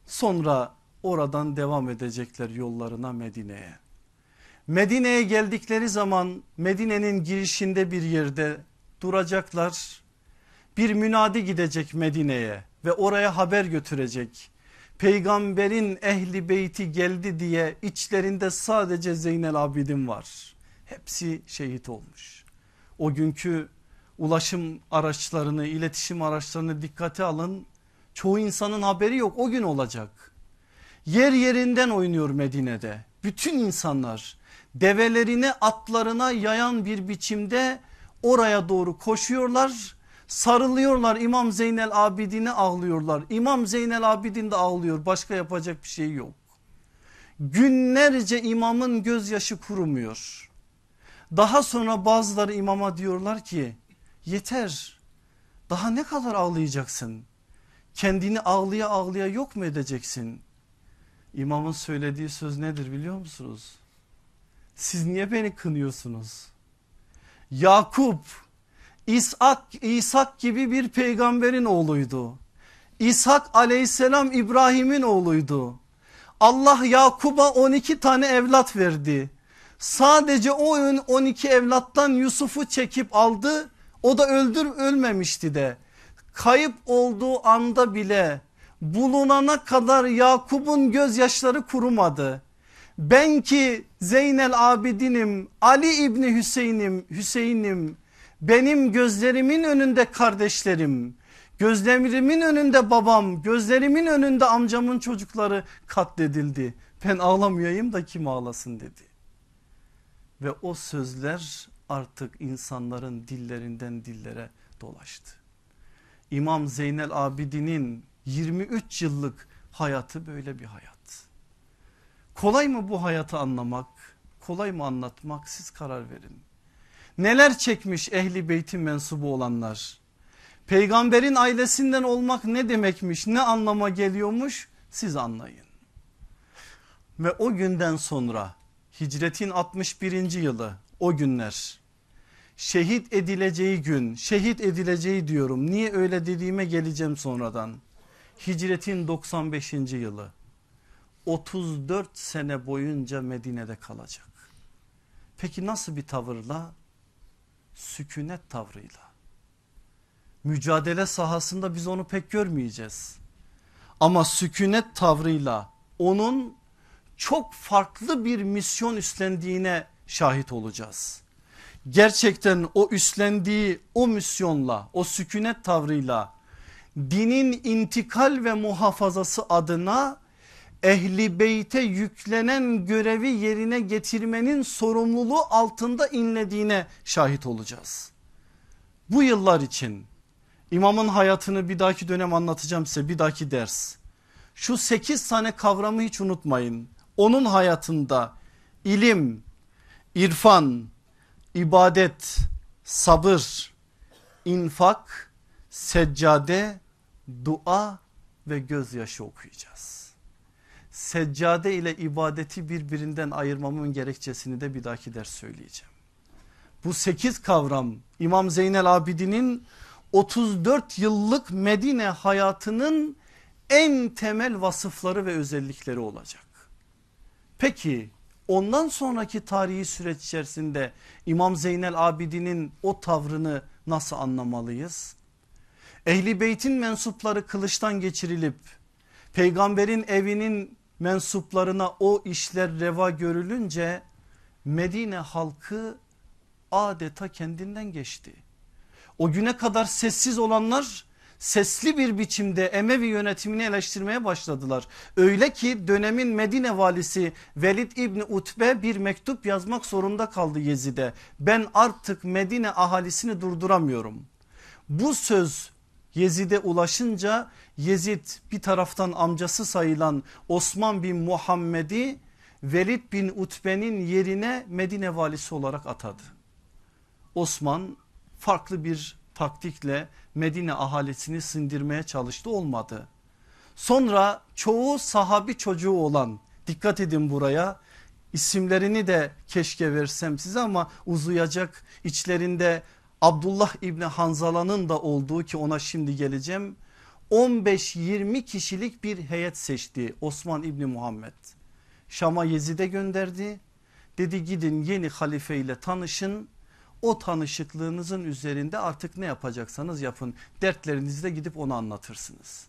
Sonra oradan devam edecekler yollarına Medine'ye. Medine'ye geldikleri zaman Medine'nin girişinde bir yerde duracaklar. Bir münadi gidecek Medine'ye ve oraya haber götürecek. Peygamberin ehli beyti geldi diye içlerinde sadece Zeynel Abidin var. Hepsi şehit olmuş. O günkü ulaşım araçlarını, iletişim araçlarını dikkate alın. Çoğu insanın haberi yok o gün olacak. Yer yerinden oynuyor Medine'de. Bütün insanlar develerini atlarına yayan bir biçimde oraya doğru koşuyorlar. Sarılıyorlar İmam Zeynel Abidin'e ağlıyorlar. İmam Zeynel Abidin de ağlıyor başka yapacak bir şey yok. Günlerce imamın gözyaşı kurumuyor. Daha sonra bazıları imama diyorlar ki yeter daha ne kadar ağlayacaksın? Kendini ağlıya ağlıya yok mu edeceksin? İmamın söylediği söz nedir biliyor musunuz? Siz niye beni kınıyorsunuz? Yakup İshak, İshak gibi bir peygamberin oğluydu. İshak aleyhisselam İbrahim'in oğluydu. Allah Yakup'a 12 tane evlat verdi. Sadece o 12 evlattan Yusuf'u çekip aldı. O da öldür ölmemişti de. Kayıp olduğu anda bile bulunana kadar Yakup'un gözyaşları kurumadı. Ben ki Zeynel Abidinim, Ali İbni Hüseyin'im, Hüseyin'im, benim gözlerimin önünde kardeşlerim, gözlerimin önünde babam, gözlerimin önünde amcamın çocukları katledildi. Ben ağlamayayım da kim ağlasın dedi. Ve o sözler artık insanların dillerinden dillere dolaştı. İmam Zeynel Abidin'in 23 yıllık hayatı böyle bir hayat. Kolay mı bu hayatı anlamak? Kolay mı anlatmak? Siz karar verin. Neler çekmiş ehli beytin mensubu olanlar? Peygamberin ailesinden olmak ne demekmiş? Ne anlama geliyormuş? Siz anlayın. Ve o günden sonra hicretin 61. yılı o günler şehit edileceği gün şehit edileceği diyorum niye öyle dediğime geleceğim sonradan hicretin 95. yılı 34 sene boyunca Medine'de kalacak. Peki nasıl bir tavırla? Sükunet tavrıyla. Mücadele sahasında biz onu pek görmeyeceğiz. Ama sükunet tavrıyla onun çok farklı bir misyon üstlendiğine şahit olacağız. Gerçekten o üstlendiği o misyonla o sükunet tavrıyla dinin intikal ve muhafazası adına ehli beyte yüklenen görevi yerine getirmenin sorumluluğu altında inlediğine şahit olacağız. Bu yıllar için imamın hayatını bir dahaki dönem anlatacağım size bir dahaki ders. Şu sekiz tane kavramı hiç unutmayın. Onun hayatında ilim, irfan, ibadet, sabır, infak, seccade, dua ve gözyaşı okuyacağız seccade ile ibadeti birbirinden ayırmamın gerekçesini de bir dahaki ders söyleyeceğim. Bu sekiz kavram İmam Zeynel Abidin'in 34 yıllık Medine hayatının en temel vasıfları ve özellikleri olacak. Peki ondan sonraki tarihi süreç içerisinde İmam Zeynel Abidin'in o tavrını nasıl anlamalıyız? Ehli beytin mensupları kılıçtan geçirilip peygamberin evinin mensuplarına o işler reva görülünce Medine halkı adeta kendinden geçti. O güne kadar sessiz olanlar sesli bir biçimde Emevi yönetimini eleştirmeye başladılar. Öyle ki dönemin Medine valisi Velid İbni Utbe bir mektup yazmak zorunda kaldı Yezid'e. Ben artık Medine ahalisini durduramıyorum. Bu söz Yezid'e ulaşınca Yezid bir taraftan amcası sayılan Osman bin Muhammed'i Velid bin Utbe'nin yerine Medine valisi olarak atadı. Osman farklı bir taktikle Medine ahalisini sindirmeye çalıştı olmadı. Sonra çoğu sahabi çocuğu olan dikkat edin buraya isimlerini de keşke versem size ama uzayacak içlerinde Abdullah İbni Hanzala'nın da olduğu ki ona şimdi geleceğim 15-20 kişilik bir heyet seçti Osman İbni Muhammed. Şam'a Yezid'e gönderdi. Dedi gidin yeni halife ile tanışın. O tanışıklığınızın üzerinde artık ne yapacaksanız yapın. Dertlerinizi de gidip onu anlatırsınız.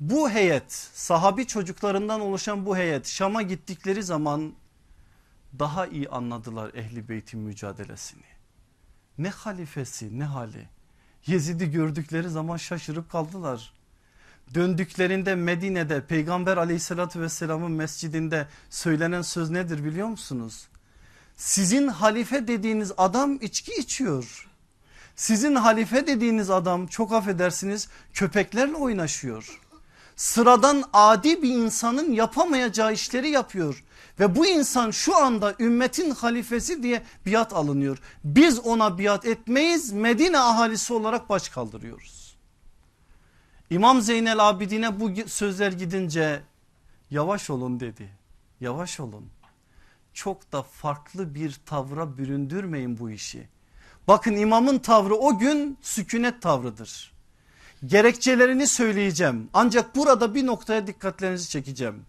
Bu heyet sahabi çocuklarından oluşan bu heyet Şam'a gittikleri zaman daha iyi anladılar ehli beytin mücadelesini. Ne halifesi ne hali. Yezid'i gördükleri zaman şaşırıp kaldılar. Döndüklerinde Medine'de peygamber aleyhissalatü vesselamın mescidinde söylenen söz nedir biliyor musunuz? Sizin halife dediğiniz adam içki içiyor. Sizin halife dediğiniz adam çok affedersiniz köpeklerle oynaşıyor. Sıradan adi bir insanın yapamayacağı işleri yapıyor. Ve bu insan şu anda ümmetin halifesi diye biat alınıyor. Biz ona biat etmeyiz Medine ahalisi olarak baş kaldırıyoruz. İmam Zeynel Abidine bu sözler gidince yavaş olun dedi. Yavaş olun. Çok da farklı bir tavra büründürmeyin bu işi. Bakın imamın tavrı o gün sükunet tavrıdır. Gerekçelerini söyleyeceğim ancak burada bir noktaya dikkatlerinizi çekeceğim.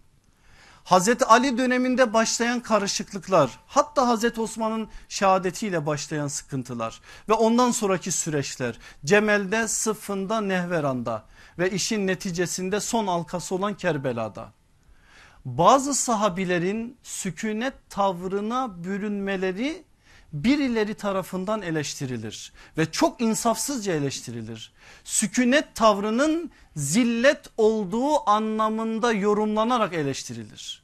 Hazreti Ali döneminde başlayan karışıklıklar hatta Hazreti Osman'ın şehadetiyle başlayan sıkıntılar ve ondan sonraki süreçler Cemel'de Sıfın'da Nehveran'da ve işin neticesinde son alkası olan Kerbela'da. Bazı sahabilerin sükunet tavrına bürünmeleri birileri tarafından eleştirilir ve çok insafsızca eleştirilir. Sükunet tavrının zillet olduğu anlamında yorumlanarak eleştirilir.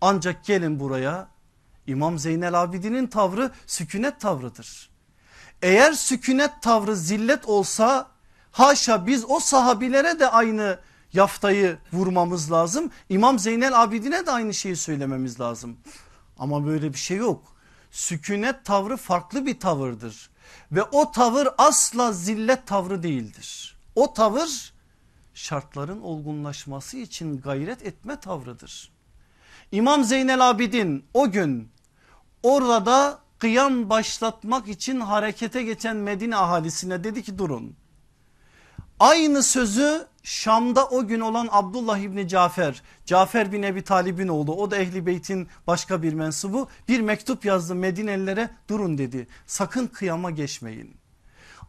Ancak gelin buraya İmam Zeynel Abidin'in tavrı sükunet tavrıdır. Eğer sükunet tavrı zillet olsa haşa biz o sahabilere de aynı yaftayı vurmamız lazım. İmam Zeynel Abidin'e de aynı şeyi söylememiz lazım. Ama böyle bir şey yok sükunet tavrı farklı bir tavırdır. Ve o tavır asla zillet tavrı değildir. O tavır şartların olgunlaşması için gayret etme tavrıdır. İmam Zeynel Abidin o gün orada kıyam başlatmak için harekete geçen Medine ahalisine dedi ki durun. Aynı sözü Şam'da o gün olan Abdullah İbni Cafer, Cafer bin Ebi Talib'in oğlu o da Ehli Beyt'in başka bir mensubu bir mektup yazdı Medinelilere durun dedi sakın kıyama geçmeyin.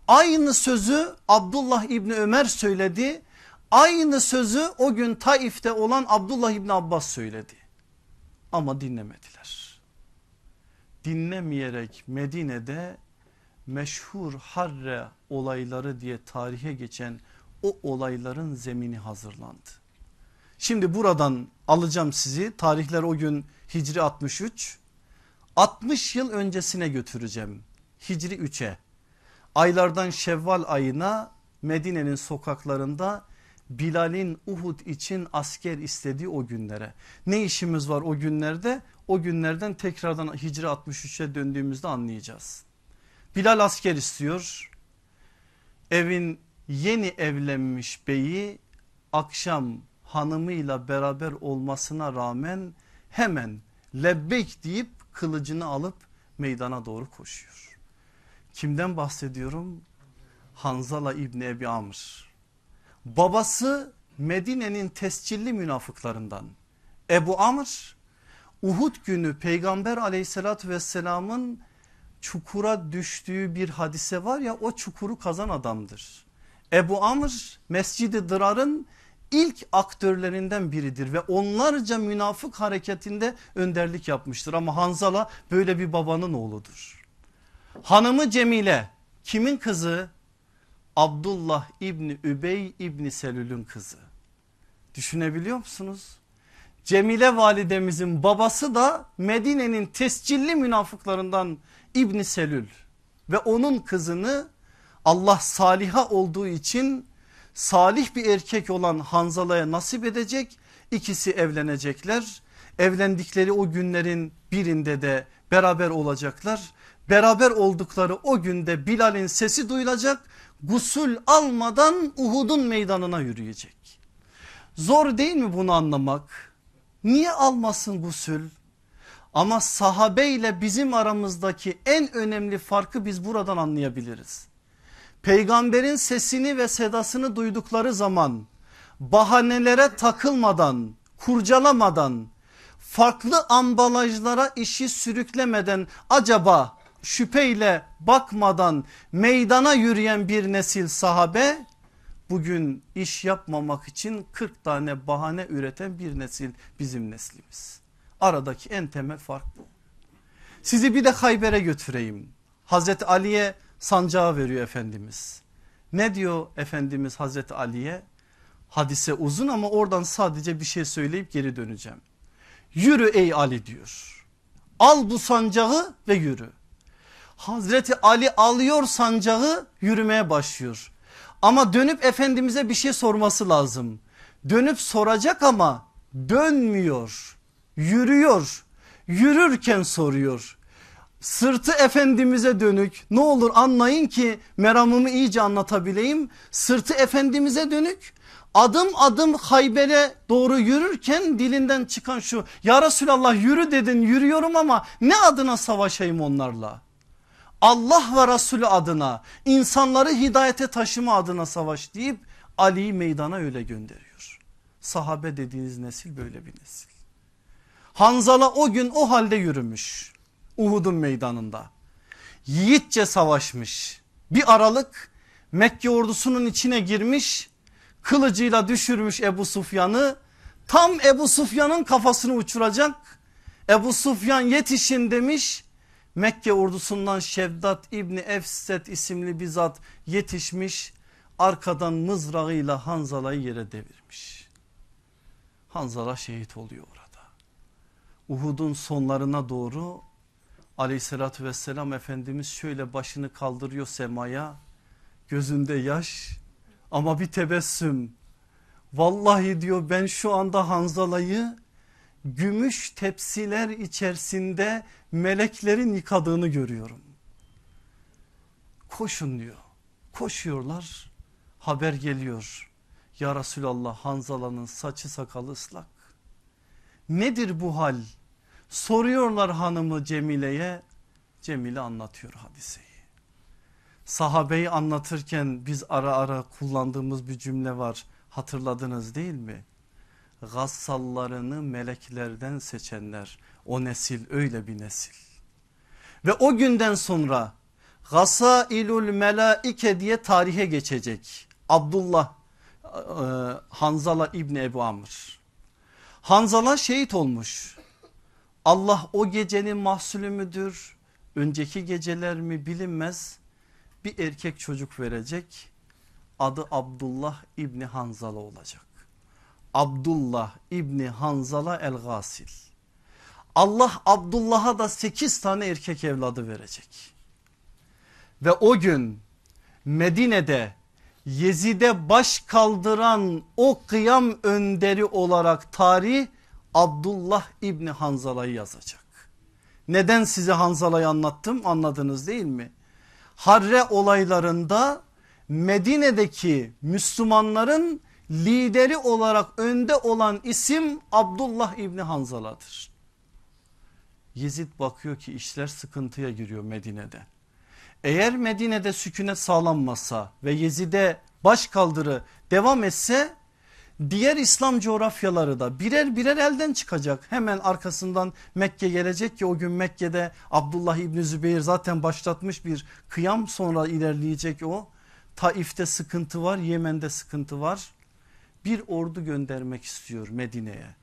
Aynı sözü Abdullah İbni Ömer söyledi aynı sözü o gün Taif'te olan Abdullah İbni Abbas söyledi ama dinlemediler. Dinlemeyerek Medine'de meşhur Harre olayları diye tarihe geçen o olayların zemini hazırlandı. Şimdi buradan alacağım sizi tarihler o gün Hicri 63 60 yıl öncesine götüreceğim Hicri 3'e aylardan Şevval ayına Medine'nin sokaklarında Bilal'in Uhud için asker istediği o günlere. Ne işimiz var o günlerde? O günlerden tekrardan Hicri 63'e döndüğümüzde anlayacağız. Bilal asker istiyor. Evin yeni evlenmiş beyi akşam hanımıyla beraber olmasına rağmen hemen lebbek deyip kılıcını alıp meydana doğru koşuyor. Kimden bahsediyorum? Hanzala İbni Ebi Amr. Babası Medine'nin tescilli münafıklarından. Ebu Amr Uhud günü peygamber aleyhissalatü vesselamın çukura düştüğü bir hadise var ya o çukuru kazan adamdır. Ebu Amr Mescid-i Dırar'ın ilk aktörlerinden biridir ve onlarca münafık hareketinde önderlik yapmıştır. Ama Hanzala böyle bir babanın oğludur. Hanımı Cemile kimin kızı? Abdullah İbni Übey İbni Selül'ün kızı. Düşünebiliyor musunuz? Cemile validemizin babası da Medine'nin tescilli münafıklarından İbni Selül ve onun kızını Allah saliha olduğu için salih bir erkek olan Hanzala'ya nasip edecek. İkisi evlenecekler. Evlendikleri o günlerin birinde de beraber olacaklar. Beraber oldukları o günde Bilal'in sesi duyulacak. Gusül almadan Uhud'un meydanına yürüyecek. Zor değil mi bunu anlamak? Niye almasın gusül? Ama sahabe ile bizim aramızdaki en önemli farkı biz buradan anlayabiliriz. Peygamberin sesini ve sedasını duydukları zaman bahanelere takılmadan, kurcalamadan, farklı ambalajlara işi sürüklemeden acaba şüpheyle bakmadan meydana yürüyen bir nesil sahabe bugün iş yapmamak için 40 tane bahane üreten bir nesil bizim neslimiz. Aradaki en temel fark bu. Sizi bir de Hayber'e götüreyim. Hazreti Ali'ye sancağı veriyor Efendimiz. Ne diyor Efendimiz Hazreti Ali'ye? Hadise uzun ama oradan sadece bir şey söyleyip geri döneceğim. Yürü ey Ali diyor. Al bu sancağı ve yürü. Hazreti Ali alıyor sancağı yürümeye başlıyor. Ama dönüp Efendimiz'e bir şey sorması lazım. Dönüp soracak ama dönmüyor. Yürüyor. Yürürken soruyor. Sırtı Efendimiz'e dönük ne olur anlayın ki meramımı iyice anlatabileyim. Sırtı Efendimiz'e dönük adım adım Hayber'e doğru yürürken dilinden çıkan şu ya Resulallah yürü dedin yürüyorum ama ne adına savaşayım onlarla? Allah ve Resulü adına insanları hidayete taşıma adına savaş deyip Ali'yi meydana öyle gönderiyor. Sahabe dediğiniz nesil böyle bir nesil. Hanzala o gün o halde yürümüş Uhud'un meydanında. Yiğitçe savaşmış. Bir aralık Mekke ordusunun içine girmiş kılıcıyla düşürmüş Ebu Sufyan'ı tam Ebu Sufyan'ın kafasını uçuracak. Ebu Sufyan yetişin demiş Mekke ordusundan Şevdat İbni Efset isimli bir zat yetişmiş arkadan mızrağıyla Hanzala'yı yere devirmiş. Hanzala şehit oluyor orada. Uhud'un sonlarına doğru aleyhissalatü vesselam Efendimiz şöyle başını kaldırıyor semaya gözünde yaş ama bir tebessüm. Vallahi diyor ben şu anda Hanzala'yı gümüş tepsiler içerisinde meleklerin yıkadığını görüyorum. Koşun diyor. Koşuyorlar. Haber geliyor. Ya Resulallah Hanzala'nın saçı sakalı ıslak. Nedir bu hal? Soruyorlar hanımı Cemile'ye. Cemile anlatıyor hadiseyi. Sahabeyi anlatırken biz ara ara kullandığımız bir cümle var. Hatırladınız değil mi? Gassallarını meleklerden seçenler. O nesil öyle bir nesil. Ve o günden sonra Gasailul Melaike diye tarihe geçecek. Abdullah e, Hanzala İbni Ebu Amr. Hanzala şehit olmuş. Allah o gecenin mahsulü müdür? Önceki geceler mi bilinmez. Bir erkek çocuk verecek. Adı Abdullah İbni Hanzala olacak. Abdullah İbni Hanzala El Gasil. Allah Abdullah'a da 8 tane erkek evladı verecek. Ve o gün Medine'de Yezid'e baş kaldıran o kıyam önderi olarak tarih Abdullah İbni Hanzala'yı yazacak. Neden size Hanzala'yı anlattım anladınız değil mi? Harre olaylarında Medine'deki Müslümanların lideri olarak önde olan isim Abdullah İbni Hanzala'dır. Yezid bakıyor ki işler sıkıntıya giriyor Medine'de. Eğer Medine'de sükunet sağlanmazsa ve Yezid'e baş kaldırı devam etse diğer İslam coğrafyaları da birer birer elden çıkacak. Hemen arkasından Mekke gelecek ki o gün Mekke'de Abdullah İbni Zübeyir zaten başlatmış bir kıyam sonra ilerleyecek o. Taif'te sıkıntı var Yemen'de sıkıntı var. Bir ordu göndermek istiyor Medine'ye.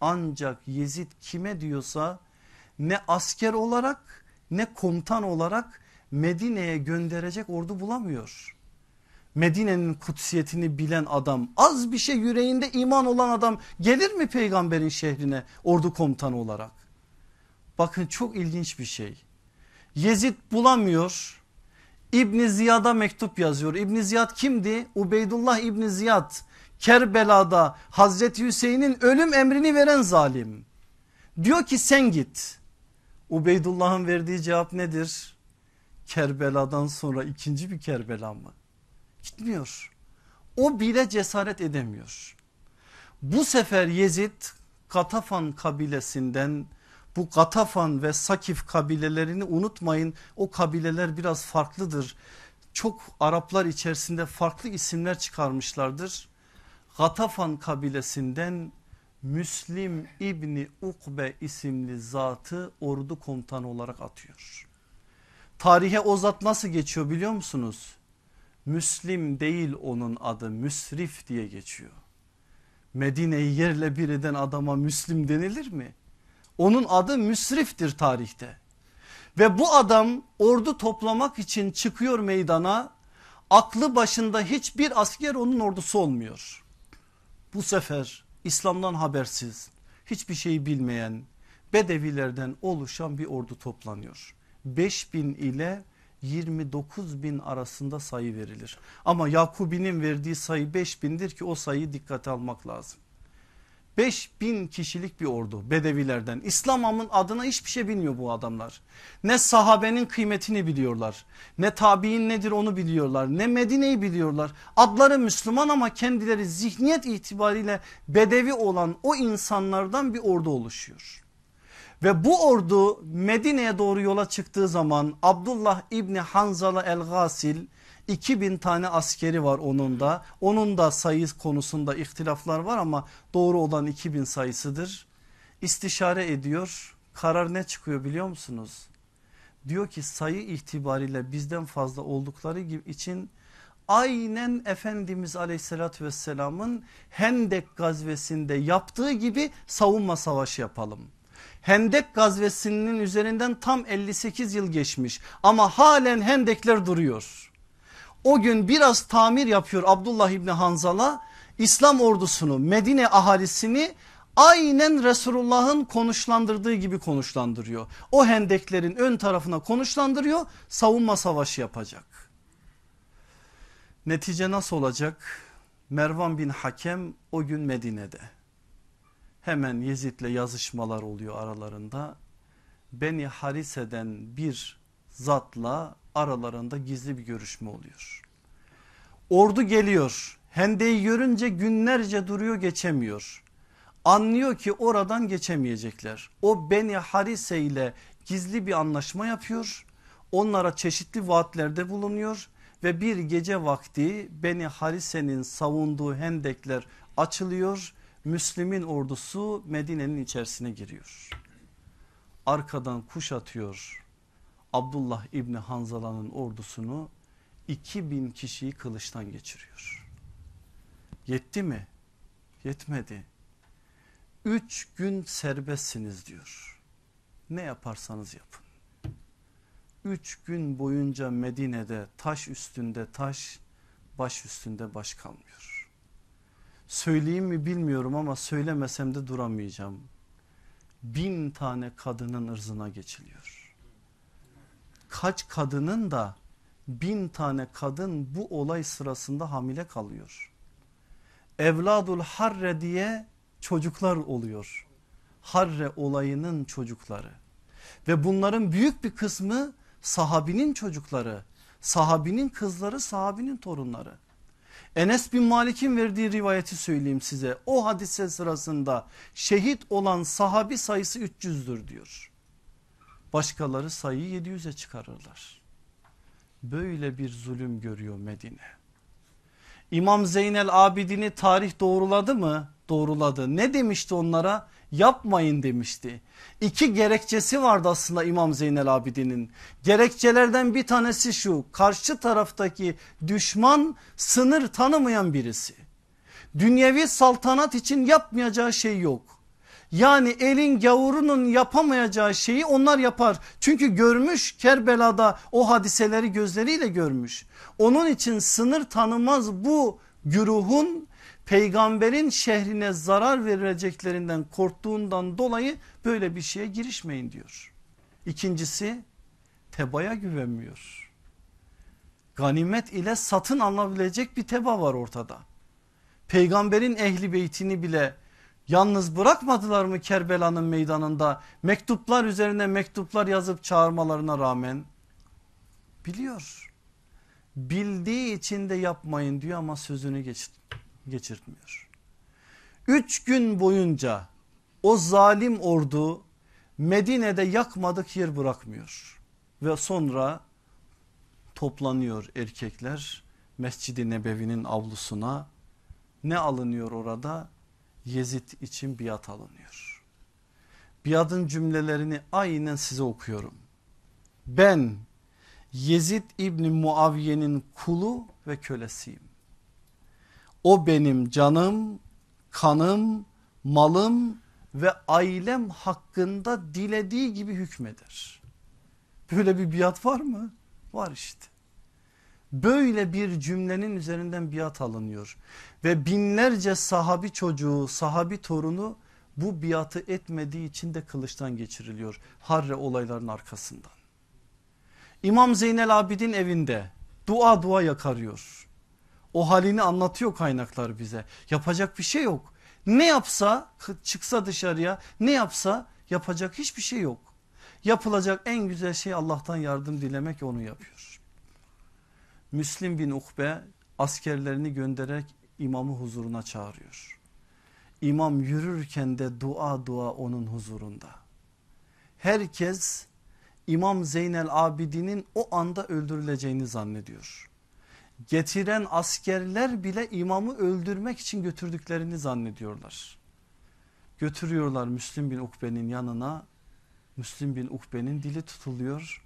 Ancak Yezid kime diyorsa ne asker olarak ne komutan olarak Medine'ye gönderecek ordu bulamıyor. Medine'nin kutsiyetini bilen adam az bir şey yüreğinde iman olan adam gelir mi peygamberin şehrine ordu komutanı olarak? Bakın çok ilginç bir şey. Yezid bulamıyor. İbni Ziyad'a mektup yazıyor. İbni Ziyad kimdi? Ubeydullah İbni Ziyad Kerbela'da Hazreti Hüseyin'in ölüm emrini veren zalim. Diyor ki sen git. Ubeydullah'ın verdiği cevap nedir? Kerbela'dan sonra ikinci bir Kerbela mı? Gitmiyor. O bile cesaret edemiyor. Bu sefer Yezid Katafan kabilesinden bu Katafan ve Sakif kabilelerini unutmayın. O kabileler biraz farklıdır. Çok Araplar içerisinde farklı isimler çıkarmışlardır. Gatafan kabilesinden Müslim İbni Ukbe isimli zatı ordu komutanı olarak atıyor. Tarihe o zat nasıl geçiyor biliyor musunuz? Müslim değil onun adı Müsrif diye geçiyor. Medine'yi yerle bir eden adama Müslim denilir mi? Onun adı Müsrif'tir tarihte. Ve bu adam ordu toplamak için çıkıyor meydana. Aklı başında hiçbir asker onun ordusu olmuyor. Bu sefer İslam'dan habersiz hiçbir şeyi bilmeyen Bedevilerden oluşan bir ordu toplanıyor. 5000 ile 29 bin arasında sayı verilir. Ama Yakubi'nin verdiği sayı 5000'dir ki o sayıyı dikkate almak lazım. 5000 kişilik bir ordu Bedevilerden. İslam'ın adına hiçbir şey bilmiyor bu adamlar. Ne sahabenin kıymetini biliyorlar. Ne tabi'in nedir onu biliyorlar. Ne Medine'yi biliyorlar. Adları Müslüman ama kendileri zihniyet itibariyle Bedevi olan o insanlardan bir ordu oluşuyor. Ve bu ordu Medine'ye doğru yola çıktığı zaman Abdullah İbni Hanzala el-Gasil 2000 tane askeri var onun da. Onun da sayı konusunda ihtilaflar var ama doğru olan 2000 sayısıdır. İstişare ediyor. Karar ne çıkıyor biliyor musunuz? Diyor ki sayı itibariyle bizden fazla oldukları için aynen Efendimiz aleyhissalatü vesselamın Hendek gazvesinde yaptığı gibi savunma savaşı yapalım. Hendek gazvesinin üzerinden tam 58 yıl geçmiş ama halen hendekler duruyor. O gün biraz tamir yapıyor Abdullah İbni Hanzala İslam ordusunu Medine ahalisini aynen Resulullah'ın konuşlandırdığı gibi konuşlandırıyor. O hendeklerin ön tarafına konuşlandırıyor savunma savaşı yapacak. Netice nasıl olacak? Mervan bin Hakem o gün Medine'de. Hemen Yezid'le yazışmalar oluyor aralarında. Beni Harise'den bir zatla aralarında gizli bir görüşme oluyor. Ordu geliyor. Hendeyi görünce günlerce duruyor geçemiyor. Anlıyor ki oradan geçemeyecekler. O Beni Harise ile gizli bir anlaşma yapıyor. Onlara çeşitli vaatlerde bulunuyor ve bir gece vakti Beni Harise'nin savunduğu hendekler açılıyor Müslümin ordusu Medine'nin içerisine giriyor. Arkadan kuşatıyor Abdullah İbni Hanzala'nın ordusunu 2000 kişiyi kılıçtan geçiriyor. Yetti mi? Yetmedi. Üç gün serbestsiniz diyor. Ne yaparsanız yapın. Üç gün boyunca Medine'de taş üstünde taş, baş üstünde baş kalmıyor. Söyleyeyim mi bilmiyorum ama söylemesem de duramayacağım. Bin tane kadının ırzına geçiliyor. Kaç kadının da bin tane kadın bu olay sırasında hamile kalıyor. Evladul Harre diye çocuklar oluyor. Harre olayının çocukları. Ve bunların büyük bir kısmı sahabinin çocukları. Sahabinin kızları sahabinin torunları. Enes bin Malik'in verdiği rivayeti söyleyeyim size. O hadise sırasında şehit olan sahabi sayısı 300'dür diyor. Başkaları sayıyı 700'e çıkarırlar. Böyle bir zulüm görüyor Medine. İmam Zeynel Abidin'i tarih doğruladı mı? Doğruladı. Ne demişti onlara? Yapmayın demişti. İki gerekçesi vardı aslında İmam Zeynel Abidin'in. Gerekçelerden bir tanesi şu karşı taraftaki düşman sınır tanımayan birisi. Dünyevi saltanat için yapmayacağı şey yok. Yani elin gavurunun yapamayacağı şeyi onlar yapar. Çünkü görmüş Kerbela'da o hadiseleri gözleriyle görmüş. Onun için sınır tanımaz bu güruhun peygamberin şehrine zarar vereceklerinden korktuğundan dolayı böyle bir şeye girişmeyin diyor. İkincisi tebaya güvenmiyor. Ganimet ile satın alınabilecek bir teba var ortada. Peygamberin ehli beytini bile yalnız bırakmadılar mı Kerbela'nın meydanında mektuplar üzerine mektuplar yazıp çağırmalarına rağmen biliyor. Bildiği için de yapmayın diyor ama sözünü geçti geçirtmiyor. Üç gün boyunca o zalim ordu Medine'de yakmadık yer bırakmıyor. Ve sonra toplanıyor erkekler Mescid-i Nebevi'nin avlusuna. Ne alınıyor orada? Yezid için biat alınıyor. Biatın cümlelerini aynen size okuyorum. Ben Yezid İbni Muaviye'nin kulu ve kölesiyim. O benim canım, kanım, malım ve ailem hakkında dilediği gibi hükmeder. Böyle bir biat var mı? Var işte. Böyle bir cümlenin üzerinden biat alınıyor ve binlerce sahabi çocuğu, sahabi torunu bu biatı etmediği için de kılıçtan geçiriliyor Harre olayların arkasından. İmam Zeynel Abidin evinde dua dua yakarıyor. O halini anlatıyor kaynaklar bize. Yapacak bir şey yok. Ne yapsa çıksa dışarıya ne yapsa yapacak hiçbir şey yok. Yapılacak en güzel şey Allah'tan yardım dilemek onu yapıyor. Müslim bin Ukbe askerlerini göndererek imamı huzuruna çağırıyor. İmam yürürken de dua dua onun huzurunda. Herkes İmam Zeynel Abidin'in o anda öldürüleceğini zannediyor. Getiren askerler bile imamı öldürmek için götürdüklerini zannediyorlar. Götürüyorlar Müslim bin Ukbe'nin yanına. Müslim bin Ukbe'nin dili tutuluyor.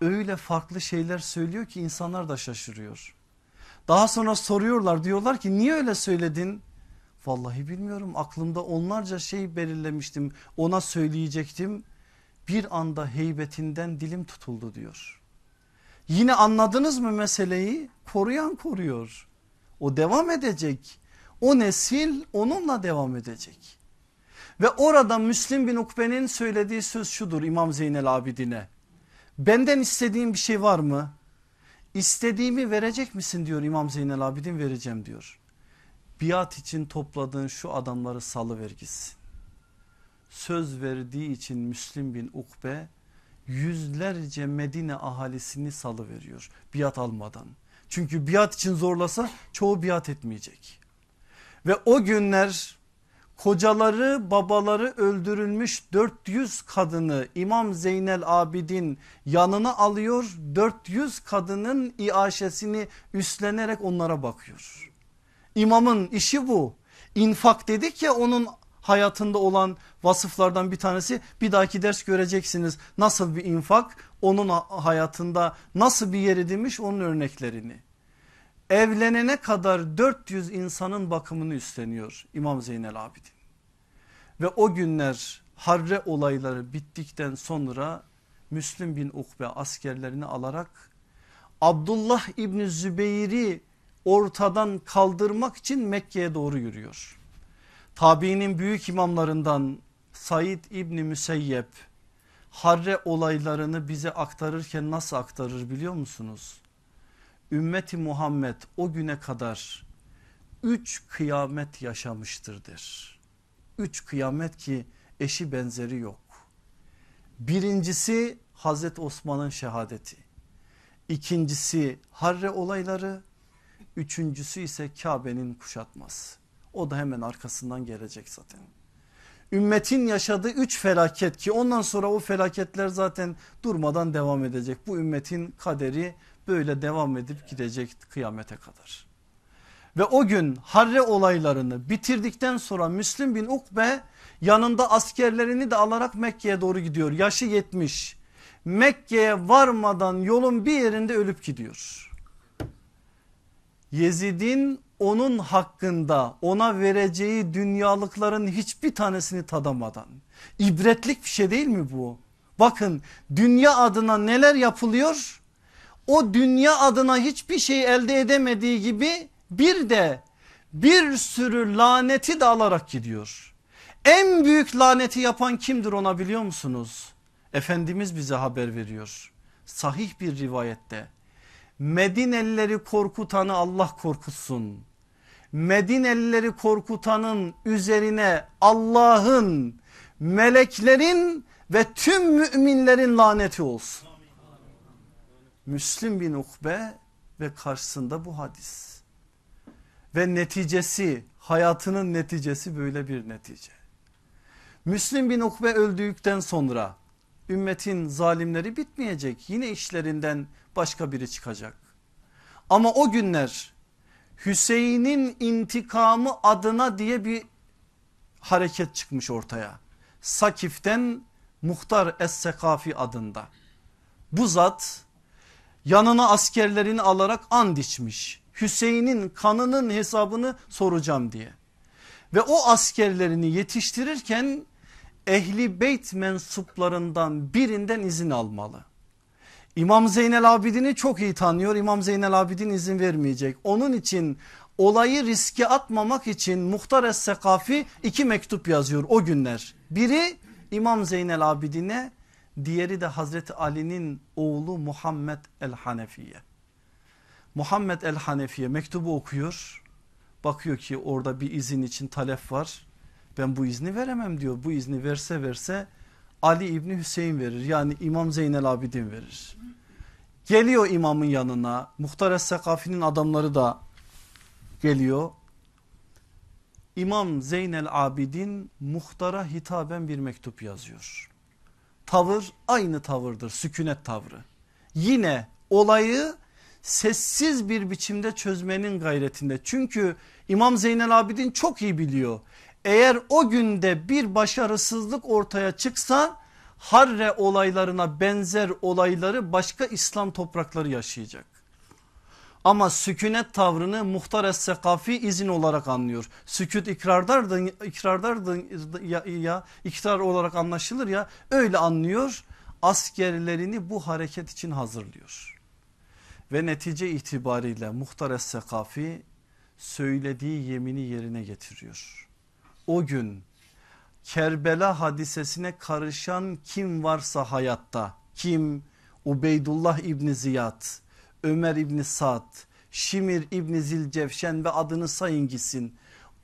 Öyle farklı şeyler söylüyor ki insanlar da şaşırıyor. Daha sonra soruyorlar diyorlar ki niye öyle söyledin? Vallahi bilmiyorum aklımda onlarca şey belirlemiştim ona söyleyecektim. Bir anda heybetinden dilim tutuldu diyor. Yine anladınız mı meseleyi? Koruyan koruyor. O devam edecek. O nesil onunla devam edecek. Ve orada Müslim bin Ukbe'nin söylediği söz şudur İmam Zeynel Abidin'e. Benden istediğin bir şey var mı? İstediğimi verecek misin diyor İmam Zeynel Abidin vereceğim diyor. Biat için topladığın şu adamları salıver gitsin. Söz verdiği için Müslim bin Ukbe yüzlerce Medine ahalisini salıveriyor biat almadan. Çünkü biat için zorlasa çoğu biat etmeyecek. Ve o günler kocaları babaları öldürülmüş 400 kadını İmam Zeynel Abidin yanına alıyor 400 kadının iaşesini üstlenerek onlara bakıyor. İmamın işi bu infak dedik ya onun hayatında olan vasıflardan bir tanesi bir dahaki ders göreceksiniz nasıl bir infak onun hayatında nasıl bir yer edinmiş onun örneklerini. Evlenene kadar 400 insanın bakımını üstleniyor İmam Zeynel Abidin. Ve o günler Harre olayları bittikten sonra Müslüm bin Ukbe askerlerini alarak Abdullah İbni Zübeyir'i ortadan kaldırmak için Mekke'ye doğru yürüyor. Tabiinin büyük imamlarından Said İbni Müseyyep Harre olaylarını bize aktarırken nasıl aktarır biliyor musunuz? Ümmeti Muhammed o güne kadar üç kıyamet yaşamıştır der. Üç kıyamet ki eşi benzeri yok. Birincisi Hazreti Osman'ın şehadeti. İkincisi Harre olayları. Üçüncüsü ise Kabe'nin kuşatması. O da hemen arkasından gelecek zaten. Ümmetin yaşadığı üç felaket ki ondan sonra o felaketler zaten durmadan devam edecek. Bu ümmetin kaderi böyle devam edip gidecek kıyamete kadar. Ve o gün Harre olaylarını bitirdikten sonra Müslüm bin Ukbe yanında askerlerini de alarak Mekke'ye doğru gidiyor. Yaşı 70. Mekke'ye varmadan yolun bir yerinde ölüp gidiyor. Yezid'in onun hakkında ona vereceği dünyalıkların hiçbir tanesini tadamadan. İbretlik bir şey değil mi bu? Bakın dünya adına neler yapılıyor? O dünya adına hiçbir şey elde edemediği gibi bir de bir sürü laneti de alarak gidiyor. En büyük laneti yapan kimdir ona biliyor musunuz? Efendimiz bize haber veriyor. Sahih bir rivayette. Medinelileri korkutanı Allah korkutsun. Medinelileri korkutanın üzerine Allah'ın, meleklerin ve tüm müminlerin laneti olsun. Müslim bin Ukbe ve karşısında bu hadis. Ve neticesi hayatının neticesi böyle bir netice. Müslim bin Ukbe öldükten sonra ümmetin zalimleri bitmeyecek. Yine işlerinden başka biri çıkacak. Ama o günler Hüseyin'in intikamı adına diye bir hareket çıkmış ortaya. Sakif'ten Muhtar Es-Sekafi adında. Bu zat yanına askerlerini alarak and içmiş. Hüseyin'in kanının hesabını soracağım diye. Ve o askerlerini yetiştirirken ehli beyt mensuplarından birinden izin almalı. İmam Zeynel Abidin'i çok iyi tanıyor. İmam Zeynel Abidin izin vermeyecek. Onun için olayı riske atmamak için Muhtar Es-Sekafi iki mektup yazıyor o günler. Biri İmam Zeynel Abidin'e Diğeri de Hazreti Ali'nin oğlu Muhammed el-Hanefiye. Muhammed el-Hanefiye mektubu okuyor. Bakıyor ki orada bir izin için talep var. Ben bu izni veremem diyor. Bu izni verse verse Ali İbni Hüseyin verir. Yani İmam Zeynel Abidin verir. Geliyor imamın yanına. Muhtar Es-Sekafi'nin adamları da geliyor. İmam Zeynel Abidin muhtara hitaben bir mektup yazıyor. Tavır aynı tavırdır sükunet tavrı. Yine olayı sessiz bir biçimde çözmenin gayretinde. Çünkü İmam Zeynel Abidin çok iyi biliyor. Eğer o günde bir başarısızlık ortaya çıksa Harre olaylarına benzer olayları başka İslam toprakları yaşayacak. Ama sükunet tavrını muhtar es-sekafi izin olarak anlıyor. Sükut ikrardardır, ikrardardır ya, ya ikrar olarak anlaşılır ya öyle anlıyor. Askerlerini bu hareket için hazırlıyor. Ve netice itibariyle muhtar es-sekafi söylediği yemini yerine getiriyor. O gün Kerbela hadisesine karışan kim varsa hayatta kim Ubeydullah İbni Ziyad, Ömer İbni Sad, Şimir İbni Zilcevşen ve adını sayın gitsin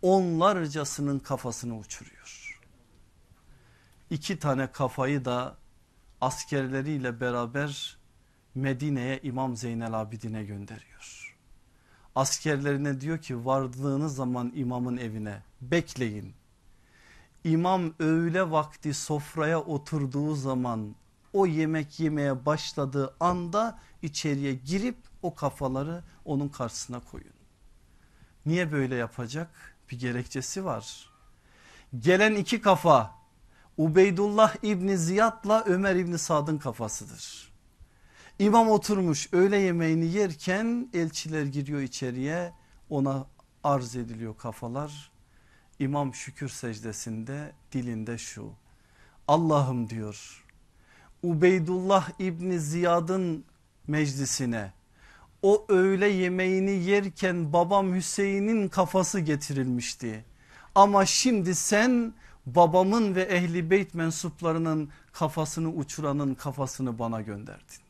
onlarcasının kafasını uçuruyor. İki tane kafayı da askerleriyle beraber Medine'ye İmam Zeynel Abidin'e gönderiyor. Askerlerine diyor ki vardığınız zaman imamın evine bekleyin İmam öğle vakti sofraya oturduğu zaman o yemek yemeye başladığı anda içeriye girip o kafaları onun karşısına koyun. Niye böyle yapacak? Bir gerekçesi var. Gelen iki kafa Ubeydullah İbni Ziyad'la Ömer İbni Sad'ın kafasıdır. İmam oturmuş öğle yemeğini yerken elçiler giriyor içeriye ona arz ediliyor kafalar İmam şükür secdesinde dilinde şu. Allah'ım diyor Ubeydullah İbni Ziyad'ın meclisine o öğle yemeğini yerken babam Hüseyin'in kafası getirilmişti. Ama şimdi sen babamın ve ehli beyt mensuplarının kafasını uçuranın kafasını bana gönderdin.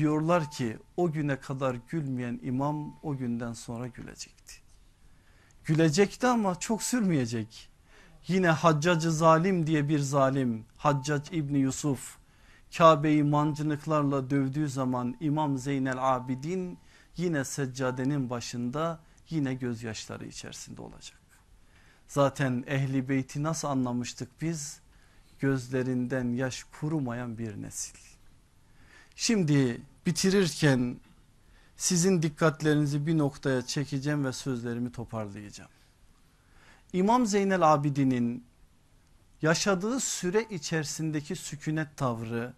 Diyorlar ki o güne kadar gülmeyen imam o günden sonra gülecekti. Gülecekti ama çok sürmeyecek. Yine Haccacı zalim diye bir zalim Haccac İbni Yusuf Kabe'yi mancınıklarla dövdüğü zaman İmam Zeynel Abidin yine seccadenin başında yine gözyaşları içerisinde olacak. Zaten ehli beyti nasıl anlamıştık biz? Gözlerinden yaş kurumayan bir nesil. Şimdi bitirirken sizin dikkatlerinizi bir noktaya çekeceğim ve sözlerimi toparlayacağım. İmam Zeynel Abidin'in yaşadığı süre içerisindeki sükunet tavrı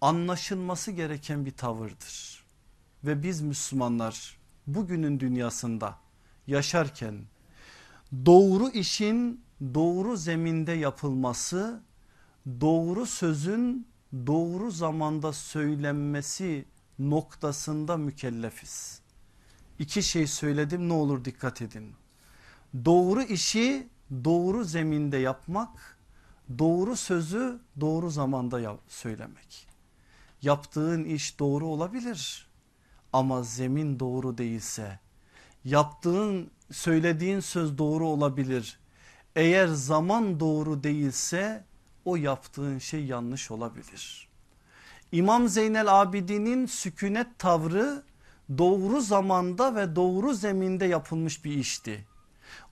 anlaşılması gereken bir tavırdır. Ve biz Müslümanlar bugünün dünyasında yaşarken doğru işin doğru zeminde yapılması, doğru sözün doğru zamanda söylenmesi noktasında mükellefiz. İki şey söyledim ne olur dikkat edin. Doğru işi doğru zeminde yapmak, doğru sözü doğru zamanda söylemek. Yaptığın iş doğru olabilir ama zemin doğru değilse, yaptığın söylediğin söz doğru olabilir. Eğer zaman doğru değilse o yaptığın şey yanlış olabilir. İmam Zeynel Abidin'in sükunet tavrı doğru zamanda ve doğru zeminde yapılmış bir işti.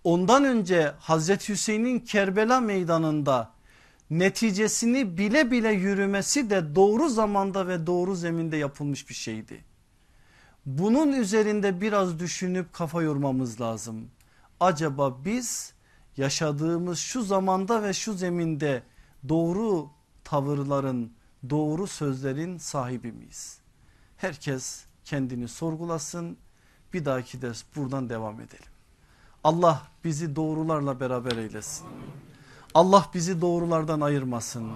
Ondan önce Hazreti Hüseyin'in Kerbela meydanında neticesini bile bile yürümesi de doğru zamanda ve doğru zeminde yapılmış bir şeydi. Bunun üzerinde biraz düşünüp kafa yormamız lazım. Acaba biz yaşadığımız şu zamanda ve şu zeminde doğru tavırların doğru sözlerin sahibi miyiz? Herkes kendini sorgulasın bir dahaki ders buradan devam edelim. Allah bizi doğrularla beraber eylesin. Allah bizi doğrulardan ayırmasın.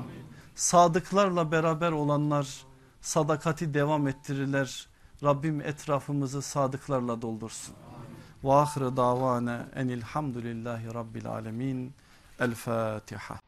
Sadıklarla beraber olanlar sadakati devam ettirirler. Rabbim etrafımızı sadıklarla doldursun. Ve ahire davane enilhamdülillahi rabbil alemin. El Fatiha.